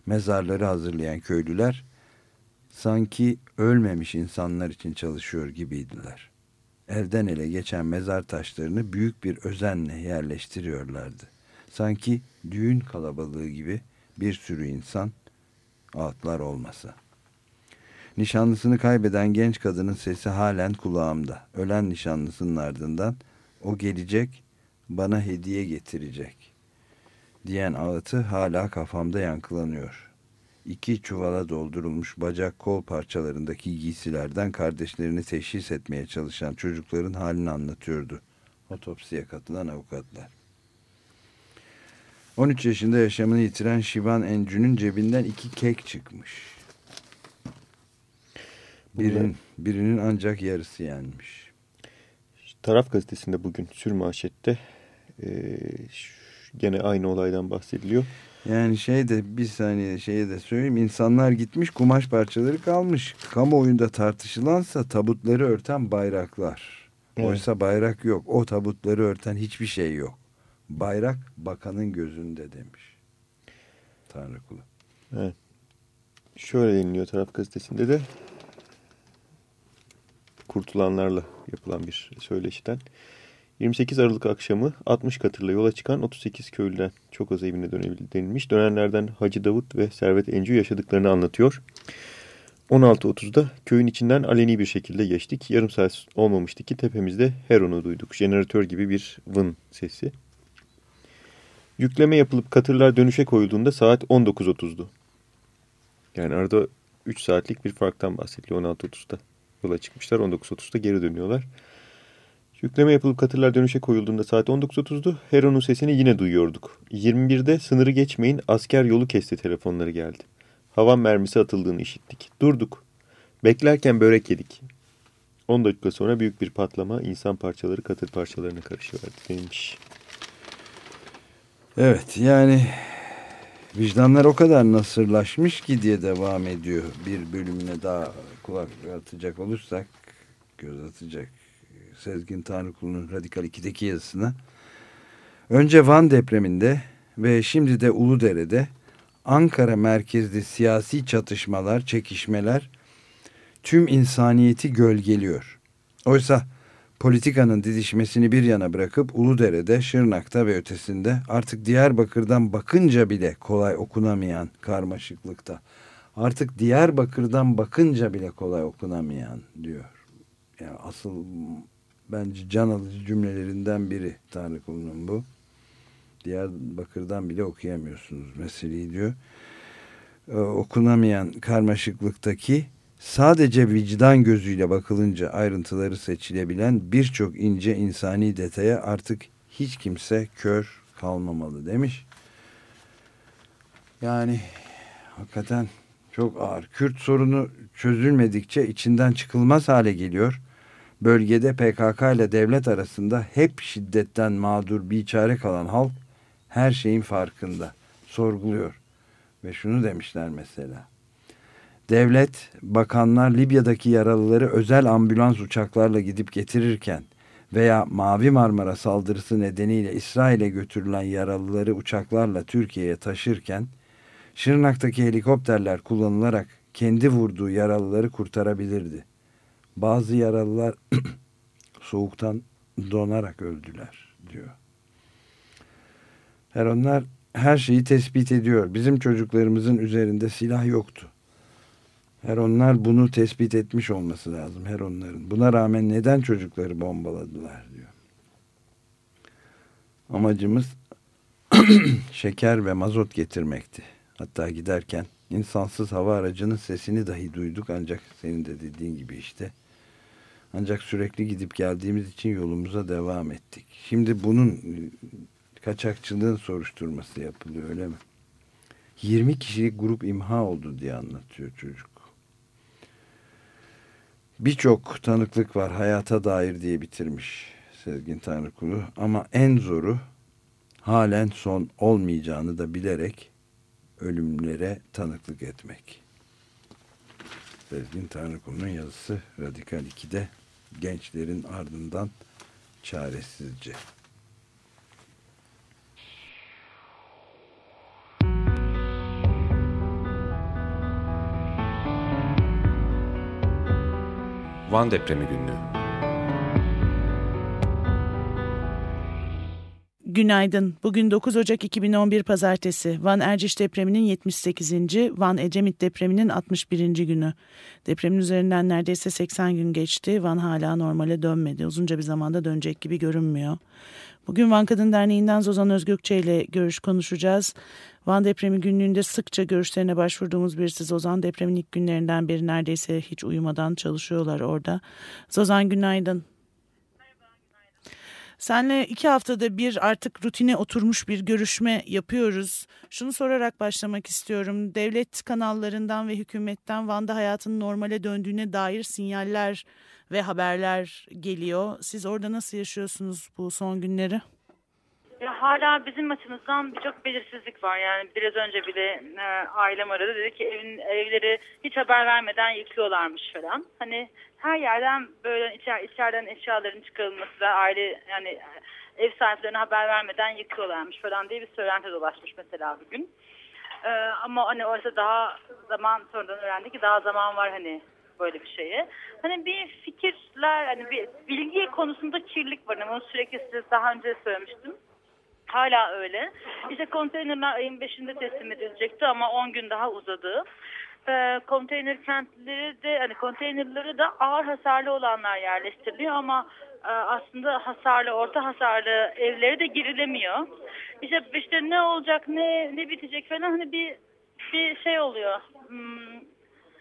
Mezarları hazırlayan köylüler Sanki ölmemiş insanlar için çalışıyor gibiydiler. Elden ele geçen mezar taşlarını büyük bir özenle yerleştiriyorlardı. Sanki düğün kalabalığı gibi bir sürü insan atlar olmasa. Nişanlısını kaybeden genç kadının sesi halen kulağımda. Ölen nişanlısının ardından o gelecek bana hediye getirecek diyen ağıtı hala kafamda yankılanıyor. İki çuvala doldurulmuş bacak kol parçalarındaki giysilerden kardeşlerini teşhis etmeye çalışan çocukların halini anlatıyordu. Otopsiye katılan avukatlar. 13 yaşında yaşamını yitiren Şivan Encü'nün cebinden iki kek çıkmış. Birinin, birinin ancak yarısı yenmiş. Taraf gazetesinde bugün sür manşette e, gene aynı olaydan bahsediliyor. Yani şey de bir saniye şeye de söyleyeyim. insanlar gitmiş kumaş parçaları kalmış. Kamuoyunda tartışılansa tabutları örten bayraklar. Evet. Oysa bayrak yok. O tabutları örten hiçbir şey yok. Bayrak bakanın gözünde demiş. Tanrı kulu. Evet. Şöyle deniliyor taraf gazetesinde de kurtulanlarla yapılan bir söyleşiden. 28 Aralık akşamı 60 katırla yola çıkan 38 köylüden çok az evine dönebildi denilmiş. Dönenlerden Hacı Davut ve Servet Encü yaşadıklarını anlatıyor. 16.30'da köyün içinden aleni bir şekilde geçtik. Yarım saat olmamıştı ki tepemizde Heron'u duyduk. Jeneratör gibi bir vın sesi. Yükleme yapılıp katırlar dönüşe koyulduğunda saat 19.30'du. Yani arada 3 saatlik bir farktan bahsediliyor 16.30'da. Yola çıkmışlar 19.30'da geri dönüyorlar. Yükleme yapılıp katırlar dönüşe koyulduğunda saat 19.30'du. Heron'un sesini yine duyuyorduk. 21'de sınırı geçmeyin asker yolu kesti telefonları geldi. Havan mermisi atıldığını işittik. Durduk. Beklerken börek yedik. 10 dakika sonra büyük bir patlama insan parçaları katır parçalarına karışıverdi denilmiş. Evet yani vicdanlar o kadar nasırlaşmış ki diye devam ediyor. Bir bölümüne daha kulak atacak olursak göz atacak Sezgin Tanrıkulu'nun Radikal 2'deki yazısına. Önce Van depreminde ve şimdi de Uludere'de Ankara merkezli siyasi çatışmalar, çekişmeler tüm insaniyeti gölgeliyor. Oysa politikanın didişmesini bir yana bırakıp Uludere'de, Şırnak'ta ve ötesinde artık Diyarbakır'dan bakınca bile kolay okunamayan karmaşıklıkta. Artık Diyarbakır'dan bakınca bile kolay okunamayan diyor. Yani asıl bence can alıcı cümlelerinden biri Tanrı kulunun bu. Diyarbakır'dan bile okuyamıyorsunuz meseleyi diyor. Ee, okunamayan karmaşıklıktaki sadece vicdan gözüyle bakılınca ayrıntıları seçilebilen birçok ince insani detaya artık hiç kimse kör kalmamalı demiş. Yani hakikaten çok ağır. Kürt sorunu çözülmedikçe içinden çıkılmaz hale geliyor. Bölgede PKK ile devlet arasında hep şiddetten mağdur biçare kalan halk her şeyin farkında. Sorguluyor. Ve şunu demişler mesela. Devlet, bakanlar Libya'daki yaralıları özel ambulans uçaklarla gidip getirirken veya Mavi Marmara saldırısı nedeniyle İsrail'e götürülen yaralıları uçaklarla Türkiye'ye taşırken Şırnak'taki helikopterler kullanılarak kendi vurduğu yaralıları kurtarabilirdi. Bazı yaralılar soğuktan donarak öldüler diyor. Heronlar her şeyi tespit ediyor. Bizim çocuklarımızın üzerinde silah yoktu. Heronlar bunu tespit etmiş olması lazım Heronların. Buna rağmen neden çocukları bombaladılar diyor. Amacımız şeker ve mazot getirmekti. Hatta giderken insansız hava aracının sesini dahi duyduk ancak senin de dediğin gibi işte. Ancak sürekli gidip geldiğimiz için yolumuza devam ettik. Şimdi bunun e, kaçakçılığın soruşturması yapılıyor öyle mi? 20 kişilik grup imha oldu diye anlatıyor çocuk. Birçok tanıklık var hayata dair diye bitirmiş Sezgin Tanrıkulu. Ama en zoru halen son olmayacağını da bilerek ölümlere tanıklık etmek. Sezgin Tanrıkulu'nun yazısı Radikal 2'de gençlerin ardından çaresizce. Van depremi günlüğü Günaydın. Bugün 9 Ocak 2011 Pazartesi. Van Erciş depreminin 78. Van Ecemit depreminin 61. günü. Depremin üzerinden neredeyse 80 gün geçti. Van hala normale dönmedi. Uzunca bir zamanda dönecek gibi görünmüyor. Bugün Van Kadın Derneği'nden Zozan Özgökçe ile görüş konuşacağız. Van depremi günlüğünde sıkça görüşlerine başvurduğumuz birisi Zozan depremin ilk günlerinden beri neredeyse hiç uyumadan çalışıyorlar orada. Zozan günaydın. Senle iki haftada bir artık rutine oturmuş bir görüşme yapıyoruz. Şunu sorarak başlamak istiyorum. Devlet kanallarından ve hükümetten Van'da hayatın normale döndüğüne dair sinyaller ve haberler geliyor. Siz orada nasıl yaşıyorsunuz bu son günleri? Ya hala bizim açımızdan birçok belirsizlik var. Yani biraz önce bile e, ailem aradı dedi ki evin evleri hiç haber vermeden yıkıyorlarmış falan. Hani her yerden böyle içer, içeriden eşyaların çıkarılması ve aile yani ev sahiplerine haber vermeden yıkıyorlarmış falan diye bir söylenti dolaşmış mesela bugün. E, ama hani oysa daha zaman sonradan öğrendik ki daha zaman var hani böyle bir şeye. Hani bir fikirler hani bir bilgi konusunda kirlilik var. Yani bunu sürekli size daha önce söylemiştim. Hala öyle. İşte konteynerler ayın 5'inde teslim edilecekti ama 10 gün daha uzadı. Ee, konteyner kentleri de hani konteynerleri de ağır hasarlı olanlar yerleştiriliyor ama e, aslında hasarlı, orta hasarlı evleri de girilemiyor. İşte işte ne olacak, ne ne bitecek falan hani bir bir şey oluyor. Hmm,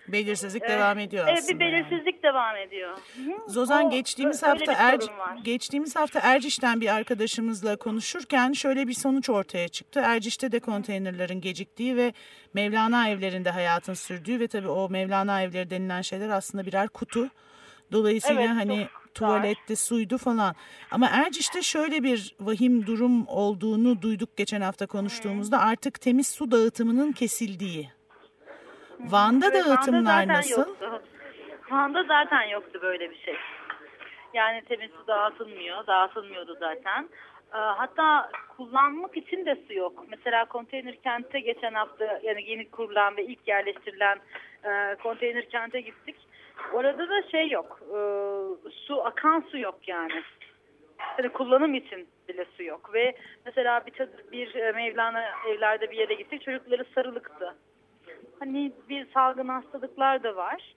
Belirsizlik e, devam ediyor evet, aslında. bir yani. belirsizlik devam ediyor. Hı? Zozan O- geçtiğimiz hafta bir var. geçtiğimiz hafta Erciş'ten bir arkadaşımızla konuşurken şöyle bir sonuç ortaya çıktı. Erciş'te de konteynerlerin geciktiği ve Mevlana evlerinde hayatın sürdüğü ve tabii o Mevlana evleri denilen şeyler aslında birer kutu. Dolayısıyla Evet, hani çok tuvalette suydu falan. Ama Erciş'te şöyle bir vahim durum olduğunu duyduk geçen hafta konuştuğumuzda artık temiz su dağıtımının kesildiği. Van'da Evet, dağıtımlar Van'da nasıl? Yoktu. Van'da zaten yoktu böyle bir şey. Yani temiz su dağıtılmıyor, dağıtılmıyordu zaten. Ee, hatta kullanmak için de su yok. Mesela konteyner kente geçen hafta yani yeni kurulan ve ilk yerleştirilen e, konteyner kente gittik. Orada da şey yok, e, su akan su yok yani. Hani kullanım için bile su yok ve mesela bir bir e, Mevlana evlerde bir yere gittik çocukları sarılıktı. Hani bir salgın hastalıklar da var.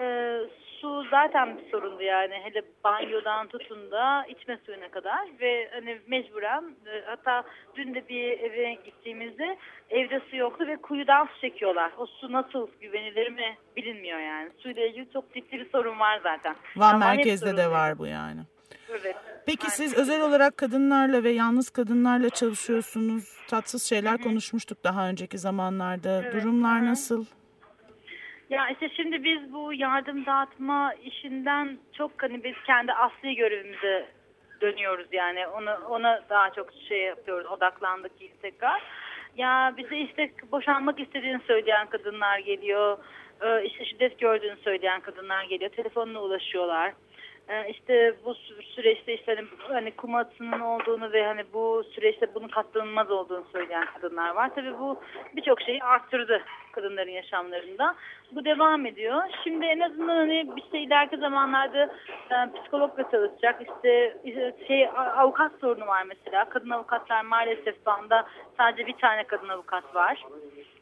Ee, su zaten bir sorundu yani hele banyodan tutun da içme suyuna kadar ve hani mecburen e, hatta dün de bir eve gittiğimizde evde su yoktu ve kuyudan su çekiyorlar. O su nasıl güvenilir mi bilinmiyor yani. Suyla ilgili çok ciddi bir sorun var zaten. Van merkezde de var bu yani. Evet. Peki siz özel olarak kadınlarla ve yalnız kadınlarla çalışıyorsunuz. Tatsız şeyler konuşmuştuk daha önceki zamanlarda. Durumlar nasıl? Ya işte şimdi biz bu yardım dağıtma işinden çok hani biz kendi asli görevimize dönüyoruz yani ona ona daha çok şey yapıyoruz odaklandık iyi tekrar. Ya bize işte boşanmak istediğini söyleyen kadınlar geliyor. Ee, işte şiddet gördüğünü söyleyen kadınlar geliyor. Telefonla ulaşıyorlar. Ee, işte bu sü- süreçte işte hani, hani kumatının olduğunu ve hani bu süreçte bunun katlanılmaz olduğunu söyleyen kadınlar var. Tabii bu birçok şeyi arttırdı kadınların yaşamlarında. Bu devam ediyor. Şimdi en azından hani işte ileriki zamanlarda e, psikologla çalışacak. İşte e, şey avukat sorunu var mesela. Kadın avukatlar maalesef Van'da sadece bir tane kadın avukat var.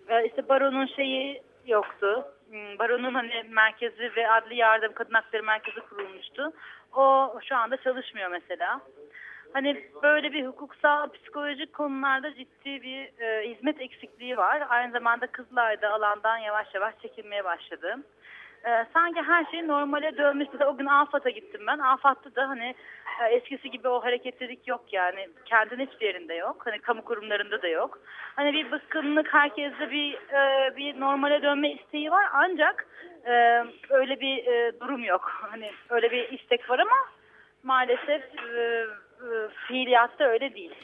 E, işte baronun şeyi yoktu. Hmm, Baronun hani merkezi ve adli yardım kadın hakları merkezi kurulmuştu. O şu anda çalışmıyor mesela. Hani böyle bir hukuksal, psikolojik konularda ciddi bir e, hizmet eksikliği var. Aynı zamanda kızlar da alandan yavaş yavaş çekilmeye başladı. E, sanki her şey normale dönmüş. Mesela o gün AFAD'a gittim ben. AFAD'da da hani e, eskisi gibi o hareketlilik yok yani. Kendin hiçbir yerinde yok. Hani kamu kurumlarında da yok. Hani bir bıkkınlık, herkeste bir e, bir normale dönme isteği var. Ancak e, öyle bir e, durum yok. Hani öyle bir istek var ama maalesef e, e, fiiliyatta öyle değil.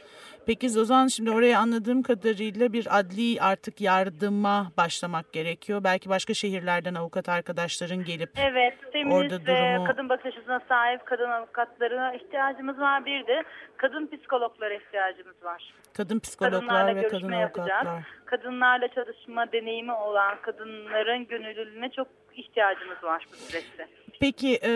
Peki Zozan şimdi oraya anladığım kadarıyla bir adli artık yardıma başlamak gerekiyor. Belki başka şehirlerden avukat arkadaşların gelip Evet, feminist Orada ve durumu- kadın bakış açısına sahip kadın avukatlarına ihtiyacımız var. Bir de kadın psikologlara ihtiyacımız var. kadın psikologlar Kadınlarla ve kadın görüşme yapacağız. avukatlar. Kadınlarla çalışma deneyimi olan kadınların gönüllülüğüne çok ihtiyacımız var bu süreçte. Peki e,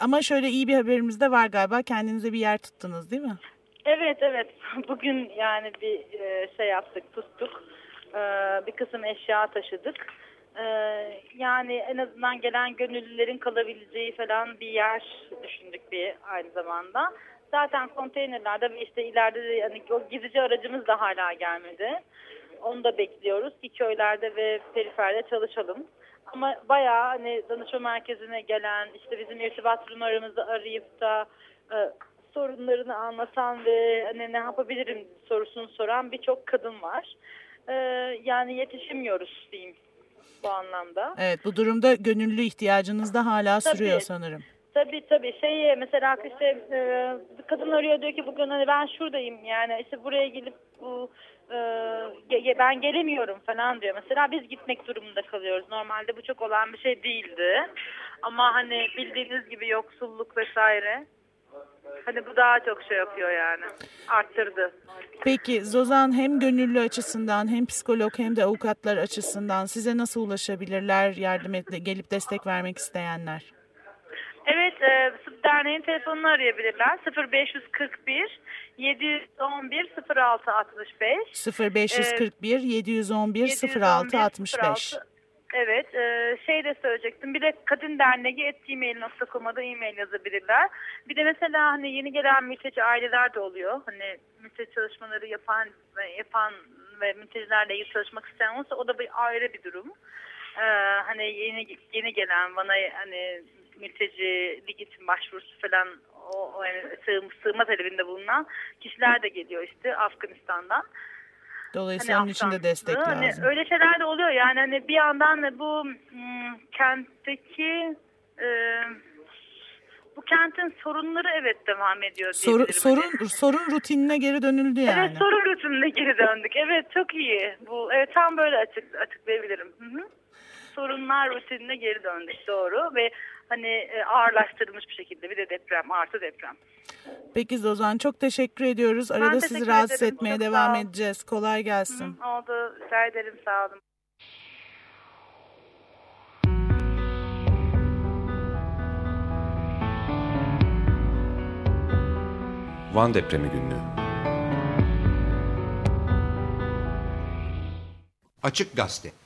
ama şöyle iyi bir haberimiz de var galiba. Kendinize bir yer tuttunuz değil mi? Evet evet bugün yani bir e, şey yaptık tuttuk E, bir kısım eşya taşıdık E, yani en azından gelen gönüllülerin kalabileceği falan bir yer düşündük bir aynı zamanda. Zaten konteynerlerde ve işte ileride de yani o gidici aracımız da hala gelmedi. Onu da bekliyoruz ki köylerde ve periferde çalışalım. Ama bayağı hani danışma merkezine gelen işte bizim irtibat numaramızı arayıp da sorunlarını anlatan ve hani ne yapabilirim sorusunu soran birçok kadın var. E, yani yetişemiyoruz diyeyim bu anlamda. Evet bu durumda gönüllü ihtiyacınız da hala Tabii. sürüyor sanırım. Tabii tabii şey mesela işte e, kadın arıyor diyor ki bugün hani ben şuradayım yani işte buraya gelip bu e, ben gelemiyorum falan diyor. Mesela biz gitmek durumunda kalıyoruz. Normalde bu çok olan bir şey değildi. Ama hani bildiğiniz gibi yoksulluk vesaire. Hani bu daha çok şey yapıyor yani. Arttırdı. Peki Zozan hem gönüllü açısından hem psikolog hem de avukatlar açısından size nasıl ulaşabilirler yardım et, gelip destek vermek isteyenler? Evet, e, Sıp Derneği'nin telefonunu arayabilirler. 0541 711 06 65. 0541 711 06 65. Evet, e, şey de söyleyecektim. Bir de kadın derneği etgmail.com'a da e-mail yazabilirler. Bir de mesela hani yeni gelen mülteci aileler de oluyor. Hani mülteci çalışmaları yapan yapan ve mültecilerle ilgili çalışmak isteyen olursa o da bir ayrı bir durum. Ee, hani yeni yeni gelen bana hani mültecilik için başvurusu falan o, o yani sığ, sığma talebinde bulunan kişiler de geliyor işte Afganistan'dan. Dolayısıyla onun için de destek. Hani lazım. öyle şeyler de oluyor yani hani bir yandan da bu kentteki e, bu kentin sorunları evet devam ediyor diyebilirim. sorun Hani- sorun rutinine geri dönüldü yani. Evet sorun rutinine geri döndük. Evet çok iyi. Bu evet tam böyle açık açıklayabilirim. Hı hı. Sorunlar rutinine geri döndük doğru ve hani e, ağırlaştırılmış bir şekilde bir de deprem artı deprem. Peki Zozan çok teşekkür ediyoruz. Ben Arada teşekkür sizi rahatsız ederim. etmeye Çok devam edeceğiz. Kolay gelsin. Hı, oldu. Rica ederim sağ olun. Van depremi günlüğü. Açık Gazete.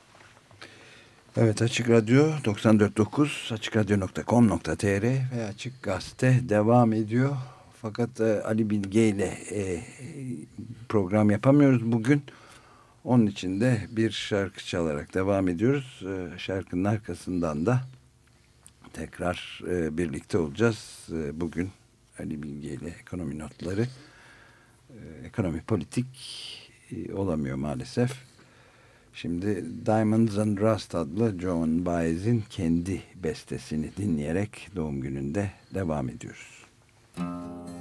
Evet Açık Radyo 94.9 açıkradyo.com.tr ve Açık Gazete devam ediyor. Fakat e, Ali Bilge ile e, program yapamıyoruz bugün. Onun için de bir şarkı çalarak devam ediyoruz. E, şarkının arkasından da tekrar e, birlikte olacağız. E, bugün Ali Bilge ile ekonomi notları e, ekonomi politik e, olamıyor maalesef. Şimdi Diamonds and Rust adlı Joan Baez'in kendi bestesini dinleyerek doğum gününde devam ediyoruz. Well,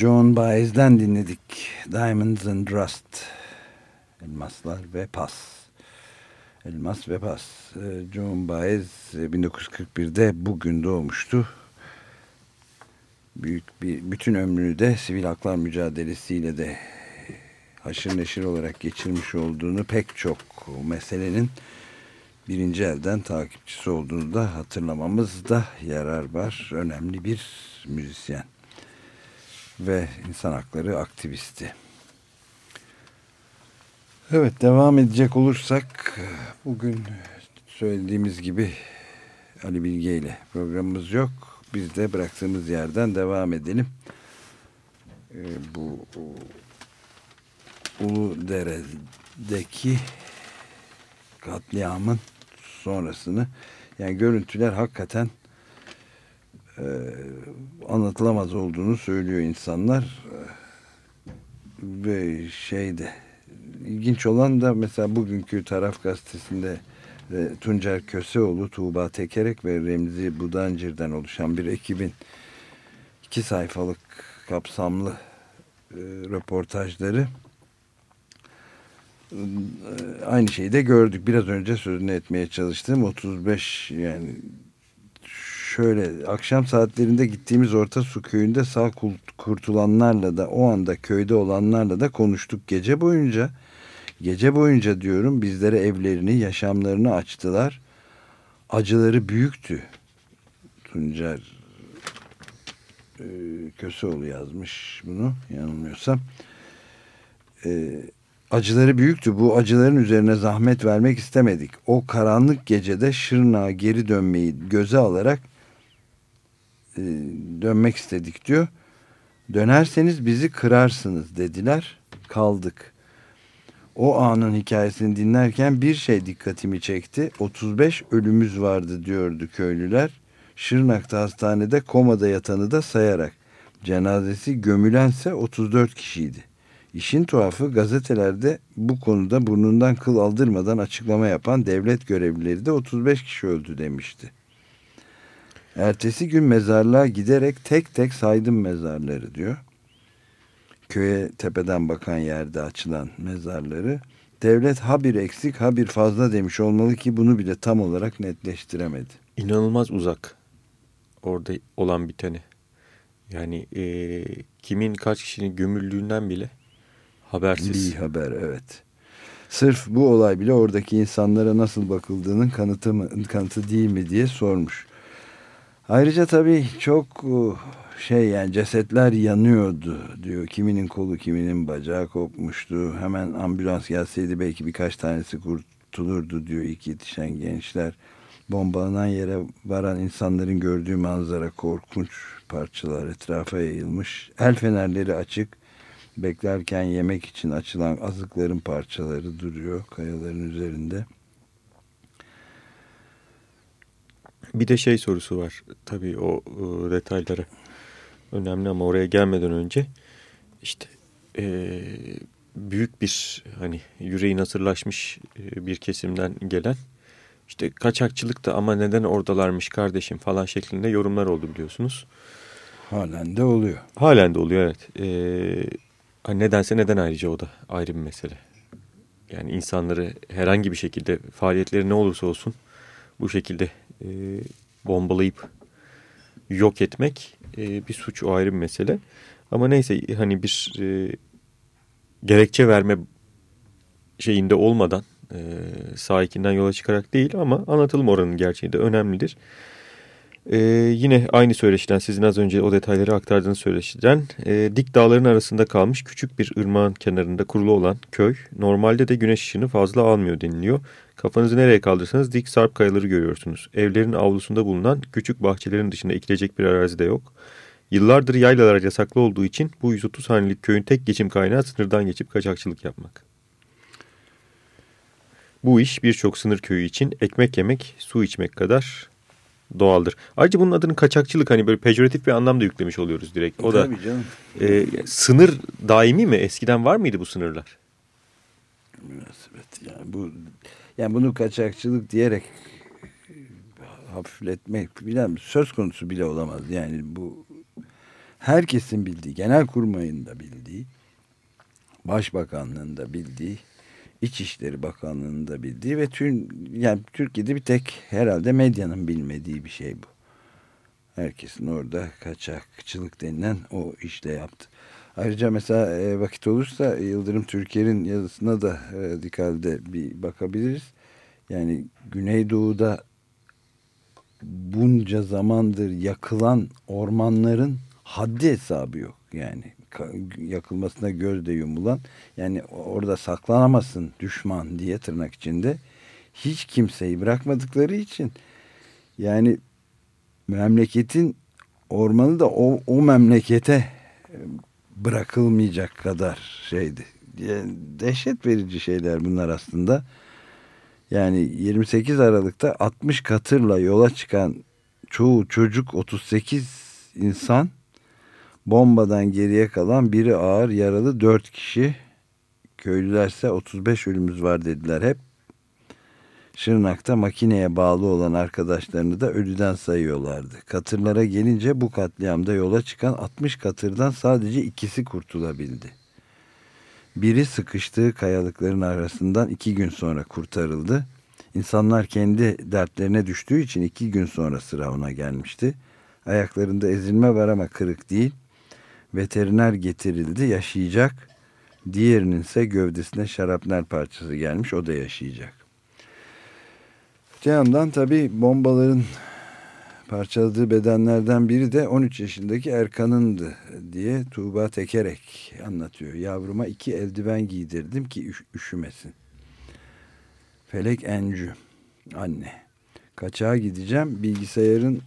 John Baez'den dinledik. Diamonds and Rust. Elmaslar ve Pas. Elmas ve Pas. Ee, John Baez e, 1941'de bugün doğmuştu. Büyük bir bütün ömrünü de sivil haklar mücadelesiyle de haşır neşir olarak geçirmiş olduğunu pek çok meselenin birinci elden takipçisi olduğunu da hatırlamamızda yarar var. Önemli bir müzisyen ve insan hakları aktivisti. Evet devam edecek olursak bugün söylediğimiz gibi Ali Bilge ile programımız yok. Biz de bıraktığımız yerden devam edelim. Ee, bu Uludere'deki katliamın sonrasını yani görüntüler hakikaten e, anlatılamaz olduğunu söylüyor insanlar ve şeyde ilginç olan da mesela bugünkü taraf gazetesinde e, Tuncer Köseoğlu, Tuğba Tekerek ve Remzi Budancır'dan oluşan bir ekibin iki sayfalık kapsamlı e, röportajları e, aynı şeyi de gördük. Biraz önce sözünü etmeye çalıştığım 35 yani şöyle akşam saatlerinde gittiğimiz Orta Su köyünde sağ kurtulanlarla da o anda köyde olanlarla da konuştuk gece boyunca. Gece boyunca diyorum bizlere evlerini, yaşamlarını açtılar. Acıları büyüktü. Tuncer e, Köseoğlu yazmış bunu yanılmıyorsam. E, acıları büyüktü. Bu acıların üzerine zahmet vermek istemedik. O karanlık gecede Şırnak'a geri dönmeyi göze alarak e, dönmek istedik diyor. Dönerseniz bizi kırarsınız dediler. Kaldık. O anın hikayesini dinlerken bir şey dikkatimi çekti. 35 ölümüz vardı diyordu köylüler. Şırnak'ta hastanede komada yatanı da sayarak. Cenazesi gömülense 34 kişiydi. İşin tuhafı gazetelerde bu konuda burnundan kıl aldırmadan açıklama yapan devlet görevlileri de 35 kişi öldü demişti. Ertesi gün mezarlığa giderek tek tek saydım mezarları diyor. Köye tepeden bakan yerde açılan mezarları. Devlet ha bir eksik ha bir fazla demiş olmalı ki bunu bile tam olarak netleştiremedi. İnanılmaz uzak orada olan biteni. Yani e, kimin kaç kişinin gömüldüğünden bile habersiz. Bir haber evet. Sırf bu olay bile oradaki insanlara nasıl bakıldığının kanıtı mı, kanıtı değil mi diye sormuş. Ayrıca tabii çok uh, şey yani cesetler yanıyordu diyor. Kiminin kolu kiminin bacağı kopmuştu. Hemen ambulans gelseydi belki birkaç tanesi kurtulurdu diyor ilk yetişen gençler. Bombalanan yere varan insanların gördüğü manzara korkunç parçalar etrafa yayılmış. El fenerleri açık. Beklerken yemek için açılan azıkların parçaları duruyor kayaların üzerinde. Bir de şey sorusu var. Tabii o e, detaylara önemli ama oraya gelmeden önce işte e, büyük bir hani yüreği nasırlaşmış e, bir kesimden gelen işte kaçakçılık da ama neden oradalarmış kardeşim falan şeklinde yorumlar oldu biliyorsunuz. Halen de oluyor. Halen de oluyor evet. Ee, hani nedense neden ayrıca o da ayrı bir mesele. Yani insanları herhangi bir şekilde faaliyetleri ne olursa olsun bu şekilde e, bombalayıp yok etmek e, bir suç o ayrı bir mesele. Ama neyse hani bir e, gerekçe verme şeyinde olmadan e, sahikinden yola çıkarak değil ama anlatılım oranın gerçeği de önemlidir. Ee, yine aynı söyleşiden sizin az önce o detayları aktardığınız söyleşiden e, dik dağların arasında kalmış küçük bir ırmağın kenarında kurulu olan köy normalde de güneş ışını fazla almıyor deniliyor. Kafanızı nereye kaldırsanız dik sarp kayaları görüyorsunuz. Evlerin avlusunda bulunan küçük bahçelerin dışında ekilecek bir arazi de yok. Yıllardır yaylalar yasaklı olduğu için bu 130 hanelik köyün tek geçim kaynağı sınırdan geçip kaçakçılık yapmak. Bu iş birçok sınır köyü için ekmek yemek, su içmek kadar doğaldır. Ayrıca bunun adını kaçakçılık hani böyle pejoratif bir anlamda yüklemiş oluyoruz direkt. O da Tabii canım. e, sınır daimi mi? Eskiden var mıydı bu sınırlar? Münasebet yani bu yani bunu kaçakçılık diyerek hafifletmek bilen söz konusu bile olamaz. Yani bu herkesin bildiği, genel kurmayın da bildiği, başbakanlığın da bildiği, İçişleri Bakanlığı'nın da bildiği ve tüm yani Türkiye'de bir tek herhalde medyanın bilmediği bir şey bu. Herkesin orada kaçakçılık denilen o işte yaptı. Ayrıca mesela e, vakit olursa Yıldırım Türker'in yazısına da e, radikalde bir bakabiliriz. Yani Güneydoğu'da bunca zamandır yakılan ormanların haddi hesabı yok. Yani yakılmasına gözde yumulan yani orada saklanamasın düşman diye tırnak içinde hiç kimseyi bırakmadıkları için yani memleketin ormanı da o, o memlekete e, bırakılmayacak kadar şeydi. Yani dehşet verici şeyler bunlar aslında. Yani 28 Aralık'ta 60 katırla yola çıkan çoğu çocuk 38 insan bombadan geriye kalan biri ağır yaralı 4 kişi köylülerse 35 ölümümüz var dediler hep. Şırnak'ta makineye bağlı olan arkadaşlarını da ölüden sayıyorlardı. Katırlara gelince bu katliamda yola çıkan 60 katırdan sadece ikisi kurtulabildi. Biri sıkıştığı kayalıkların arasından iki gün sonra kurtarıldı. İnsanlar kendi dertlerine düştüğü için iki gün sonra sıra ona gelmişti. Ayaklarında ezilme var ama kırık değil. Veteriner getirildi yaşayacak. Diğerinin ise gövdesine şarapnel parçası gelmiş o da yaşayacak. Öte yandan tabi bombaların parçaladığı bedenlerden biri de 13 yaşındaki Erkan'ındı diye Tuğba Tekerek anlatıyor. Yavruma iki eldiven giydirdim ki üş üşümesin. Felek Encü anne. Kaçağa gideceğim bilgisayarın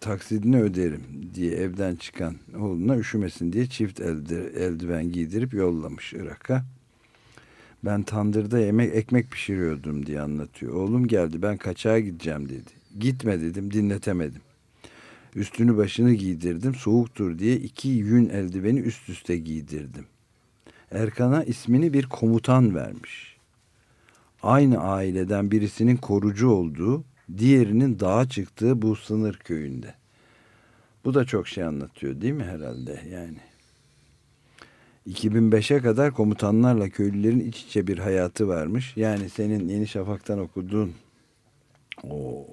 taksidini öderim diye evden çıkan oğluna üşümesin diye çift eldiven giydirip yollamış Irak'a. Ben tandırda yemek ekmek pişiriyordum diye anlatıyor. Oğlum geldi ben kaçağa gideceğim dedi. Gitme dedim dinletemedim. Üstünü başını giydirdim soğuktur diye iki yün eldiveni üst üste giydirdim. Erkan'a ismini bir komutan vermiş. Aynı aileden birisinin korucu olduğu, diğerinin dağa çıktığı bu sınır köyünde. Bu da çok şey anlatıyor değil mi herhalde yani? 2005'e kadar komutanlarla köylülerin iç içe bir hayatı varmış. Yani senin Yeni Şafak'tan okuduğun o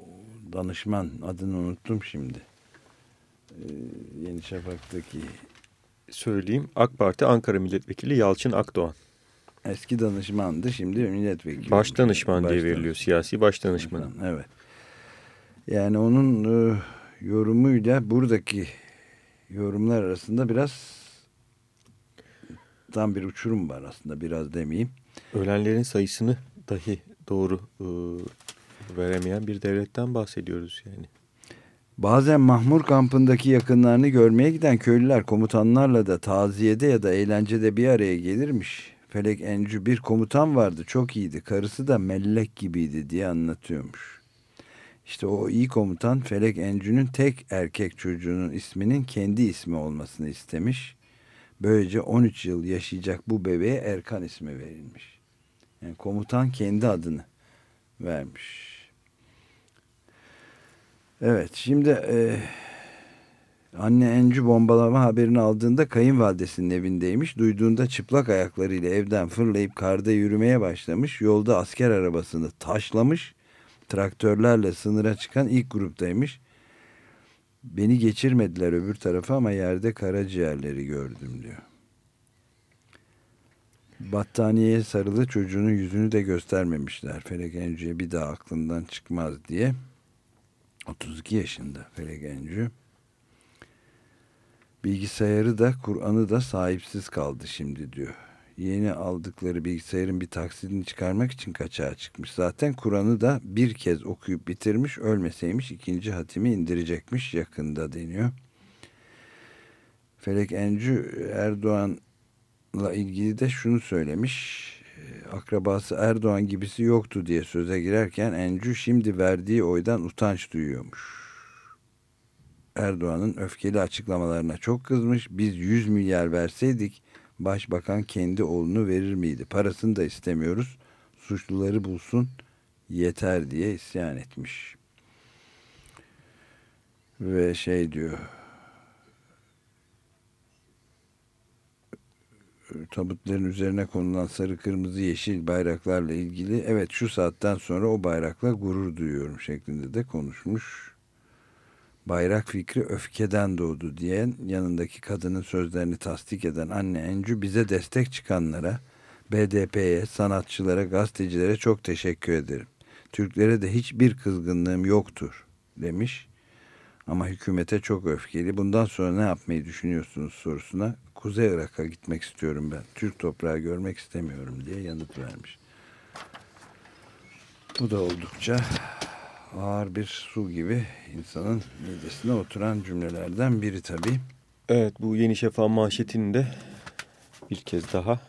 danışman adını unuttum şimdi. Ee, Yeni Şafak'taki Söyleyeyim AK Parti Ankara Milletvekili Yalçın Akdoğan. eski danışmandı şimdi milletvekili. Baş danışman diye veriliyor. Siyasi baş danışman, Evet. Yani onun e, yorumuyla buradaki yorumlar arasında biraz tam bir uçurum var aslında biraz demeyeyim. Ölenlerin sayısını dahi doğru e, veremeyen bir devletten bahsediyoruz yani. Bazen Mahmur kampındaki yakınlarını görmeye giden köylüler komutanlarla da taziyede ya da eğlencede bir araya gelirmiş. Felek Encü bir komutan vardı çok iyiydi karısı da mellek gibiydi diye anlatıyormuş. İşte o iyi komutan Felek Encü'nün tek erkek çocuğunun isminin kendi ismi olmasını istemiş. Böylece 13 yıl yaşayacak bu bebeğe Erkan ismi verilmiş. Yani komutan kendi adını vermiş. Evet şimdi e, anne Encü bombalama haberini aldığında kayınvalidesinin evindeymiş. Duyduğunda çıplak ayaklarıyla evden fırlayıp karda yürümeye başlamış. Yolda asker arabasını taşlamış. Traktörlerle sınıra çıkan ilk gruptaymış. Beni geçirmediler öbür tarafa ama yerde karaciğerleri gördüm diyor. Battaniyeye sarılı çocuğunun yüzünü de göstermemişler. Felek Encü'ye bir daha aklından çıkmaz diye. 32 yaşında Felek Encü. Bilgisayarı da Kur'an'ı da sahipsiz kaldı şimdi diyor. Yeni aldıkları bilgisayarın bir taksidini çıkarmak için kaçağa çıkmış. Zaten Kur'an'ı da bir kez okuyup bitirmiş. Ölmeseymiş ikinci hatimi indirecekmiş yakında deniyor. Felek Encü Erdoğan'la ilgili de şunu söylemiş. Akrabası Erdoğan gibisi yoktu diye söze girerken Encü şimdi verdiği oydan utanç duyuyormuş. Erdoğan'ın öfkeli açıklamalarına çok kızmış. Biz 100 milyar verseydik başbakan kendi oğlunu verir miydi? Parasını da istemiyoruz. Suçluları bulsun yeter diye isyan etmiş. Ve şey diyor. tabutların üzerine konulan sarı kırmızı yeşil bayraklarla ilgili evet şu saatten sonra o bayrakla gurur duyuyorum şeklinde de konuşmuş. Bayrak fikri öfkeden doğdu diyen yanındaki kadının sözlerini tasdik eden anne Encü bize destek çıkanlara, BDP'ye, sanatçılara, gazetecilere çok teşekkür ederim. Türklere de hiçbir kızgınlığım yoktur demiş. Ama hükümete çok öfkeli. Bundan sonra ne yapmayı düşünüyorsunuz sorusuna Kuzey Irak'a gitmek istiyorum ben. Türk toprağı görmek istemiyorum diye yanıt vermiş. Bu da oldukça ağır bir su gibi insanın midesine oturan cümlelerden biri tabii. Evet bu Yeni Şafak manşetinde bir kez daha.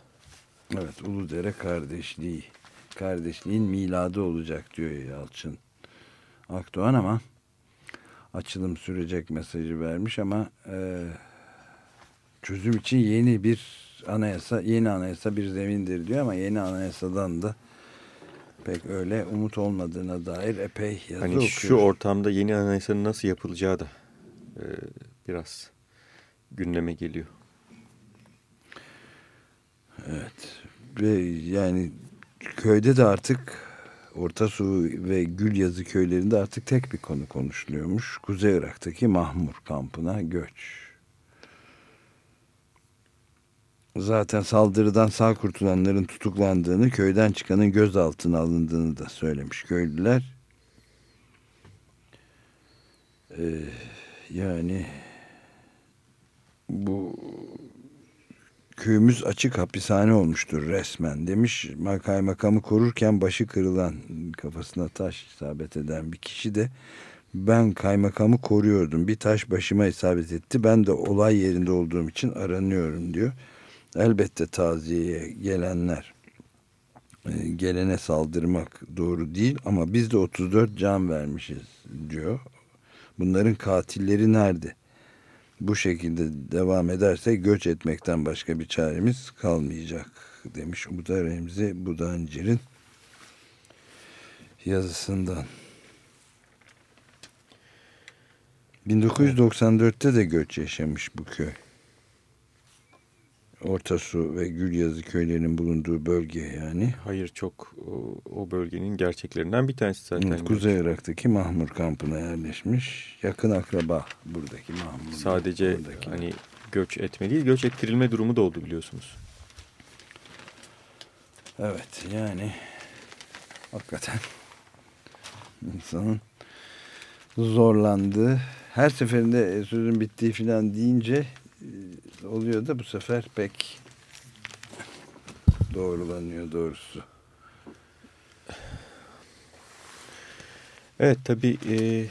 Evet Uludere kardeşliği. Kardeşliğin miladı olacak diyor Yalçın Akdoğan ama açılım sürecek mesajı vermiş ama e, çözüm için yeni bir anayasa, yeni anayasa bir zemindir diyor ama yeni anayasadan da pek öyle umut olmadığına dair epey yazı Hani okuyoruz. şu ortamda yeni anayasanın nasıl yapılacağı da e, biraz gündeme geliyor. Evet. Ve yani köyde de artık Orta Su ve Gülyazı köylerinde artık tek bir konu konuşuluyormuş. Kuzey Irak'taki Mahmur kampına göç. Zaten saldırıdan sağ kurtulanların tutuklandığını, köyden çıkanın gözaltına alındığını da söylemiş köylüler. Ee, yani bu köyümüz açık hapishane olmuştur resmen demiş. Kaymakamı korurken başı kırılan kafasına taş isabet eden bir kişi de ben kaymakamı koruyordum. Bir taş başıma isabet etti. Ben de olay yerinde olduğum için aranıyorum diyor. Elbette taziyeye gelenler e, gelene saldırmak doğru değil ama biz de 34 can vermişiz diyor. Bunların katilleri nerede? Bu şekilde devam ederse göç etmekten başka bir çaremiz kalmayacak demiş. Bu da Remzi Budancir'in yazısından. 1994'te de göç yaşamış bu köy. Orta Su ve Gülyazı köylerinin bulunduğu bölge yani. Hayır çok o, o bölgenin gerçeklerinden bir tanesi zaten. Evet, Kuzey Irak'taki Mahmur kampına yerleşmiş. Yakın akraba buradaki Mahmur. Sadece buradaki. hani göç etme değil göç ettirilme durumu da oldu biliyorsunuz. Evet yani hakikaten insanın zorlandığı her seferinde e, sözün bittiği falan deyince oluyor da bu sefer pek doğrulanıyor doğrusu. Evet tabii e,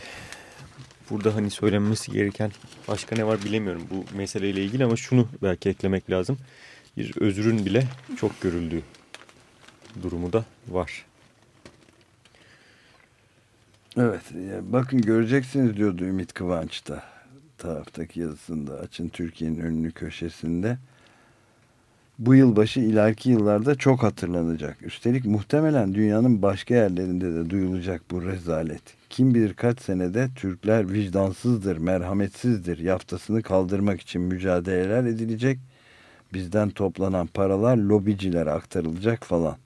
burada hani söylenmesi gereken başka ne var bilemiyorum bu meseleyle ilgili ama şunu belki eklemek lazım. Bir özrün bile çok görüldüğü durumu da var. Evet bakın göreceksiniz diyordu Ümit Kıvanç da taraftaki yazısında açın Türkiye'nin önünü köşesinde. Bu yılbaşı ileriki yıllarda çok hatırlanacak. Üstelik muhtemelen dünyanın başka yerlerinde de duyulacak bu rezalet. Kim bilir kaç senede Türkler vicdansızdır, merhametsizdir yaftasını kaldırmak için mücadeleler edilecek. Bizden toplanan paralar lobicilere aktarılacak falan.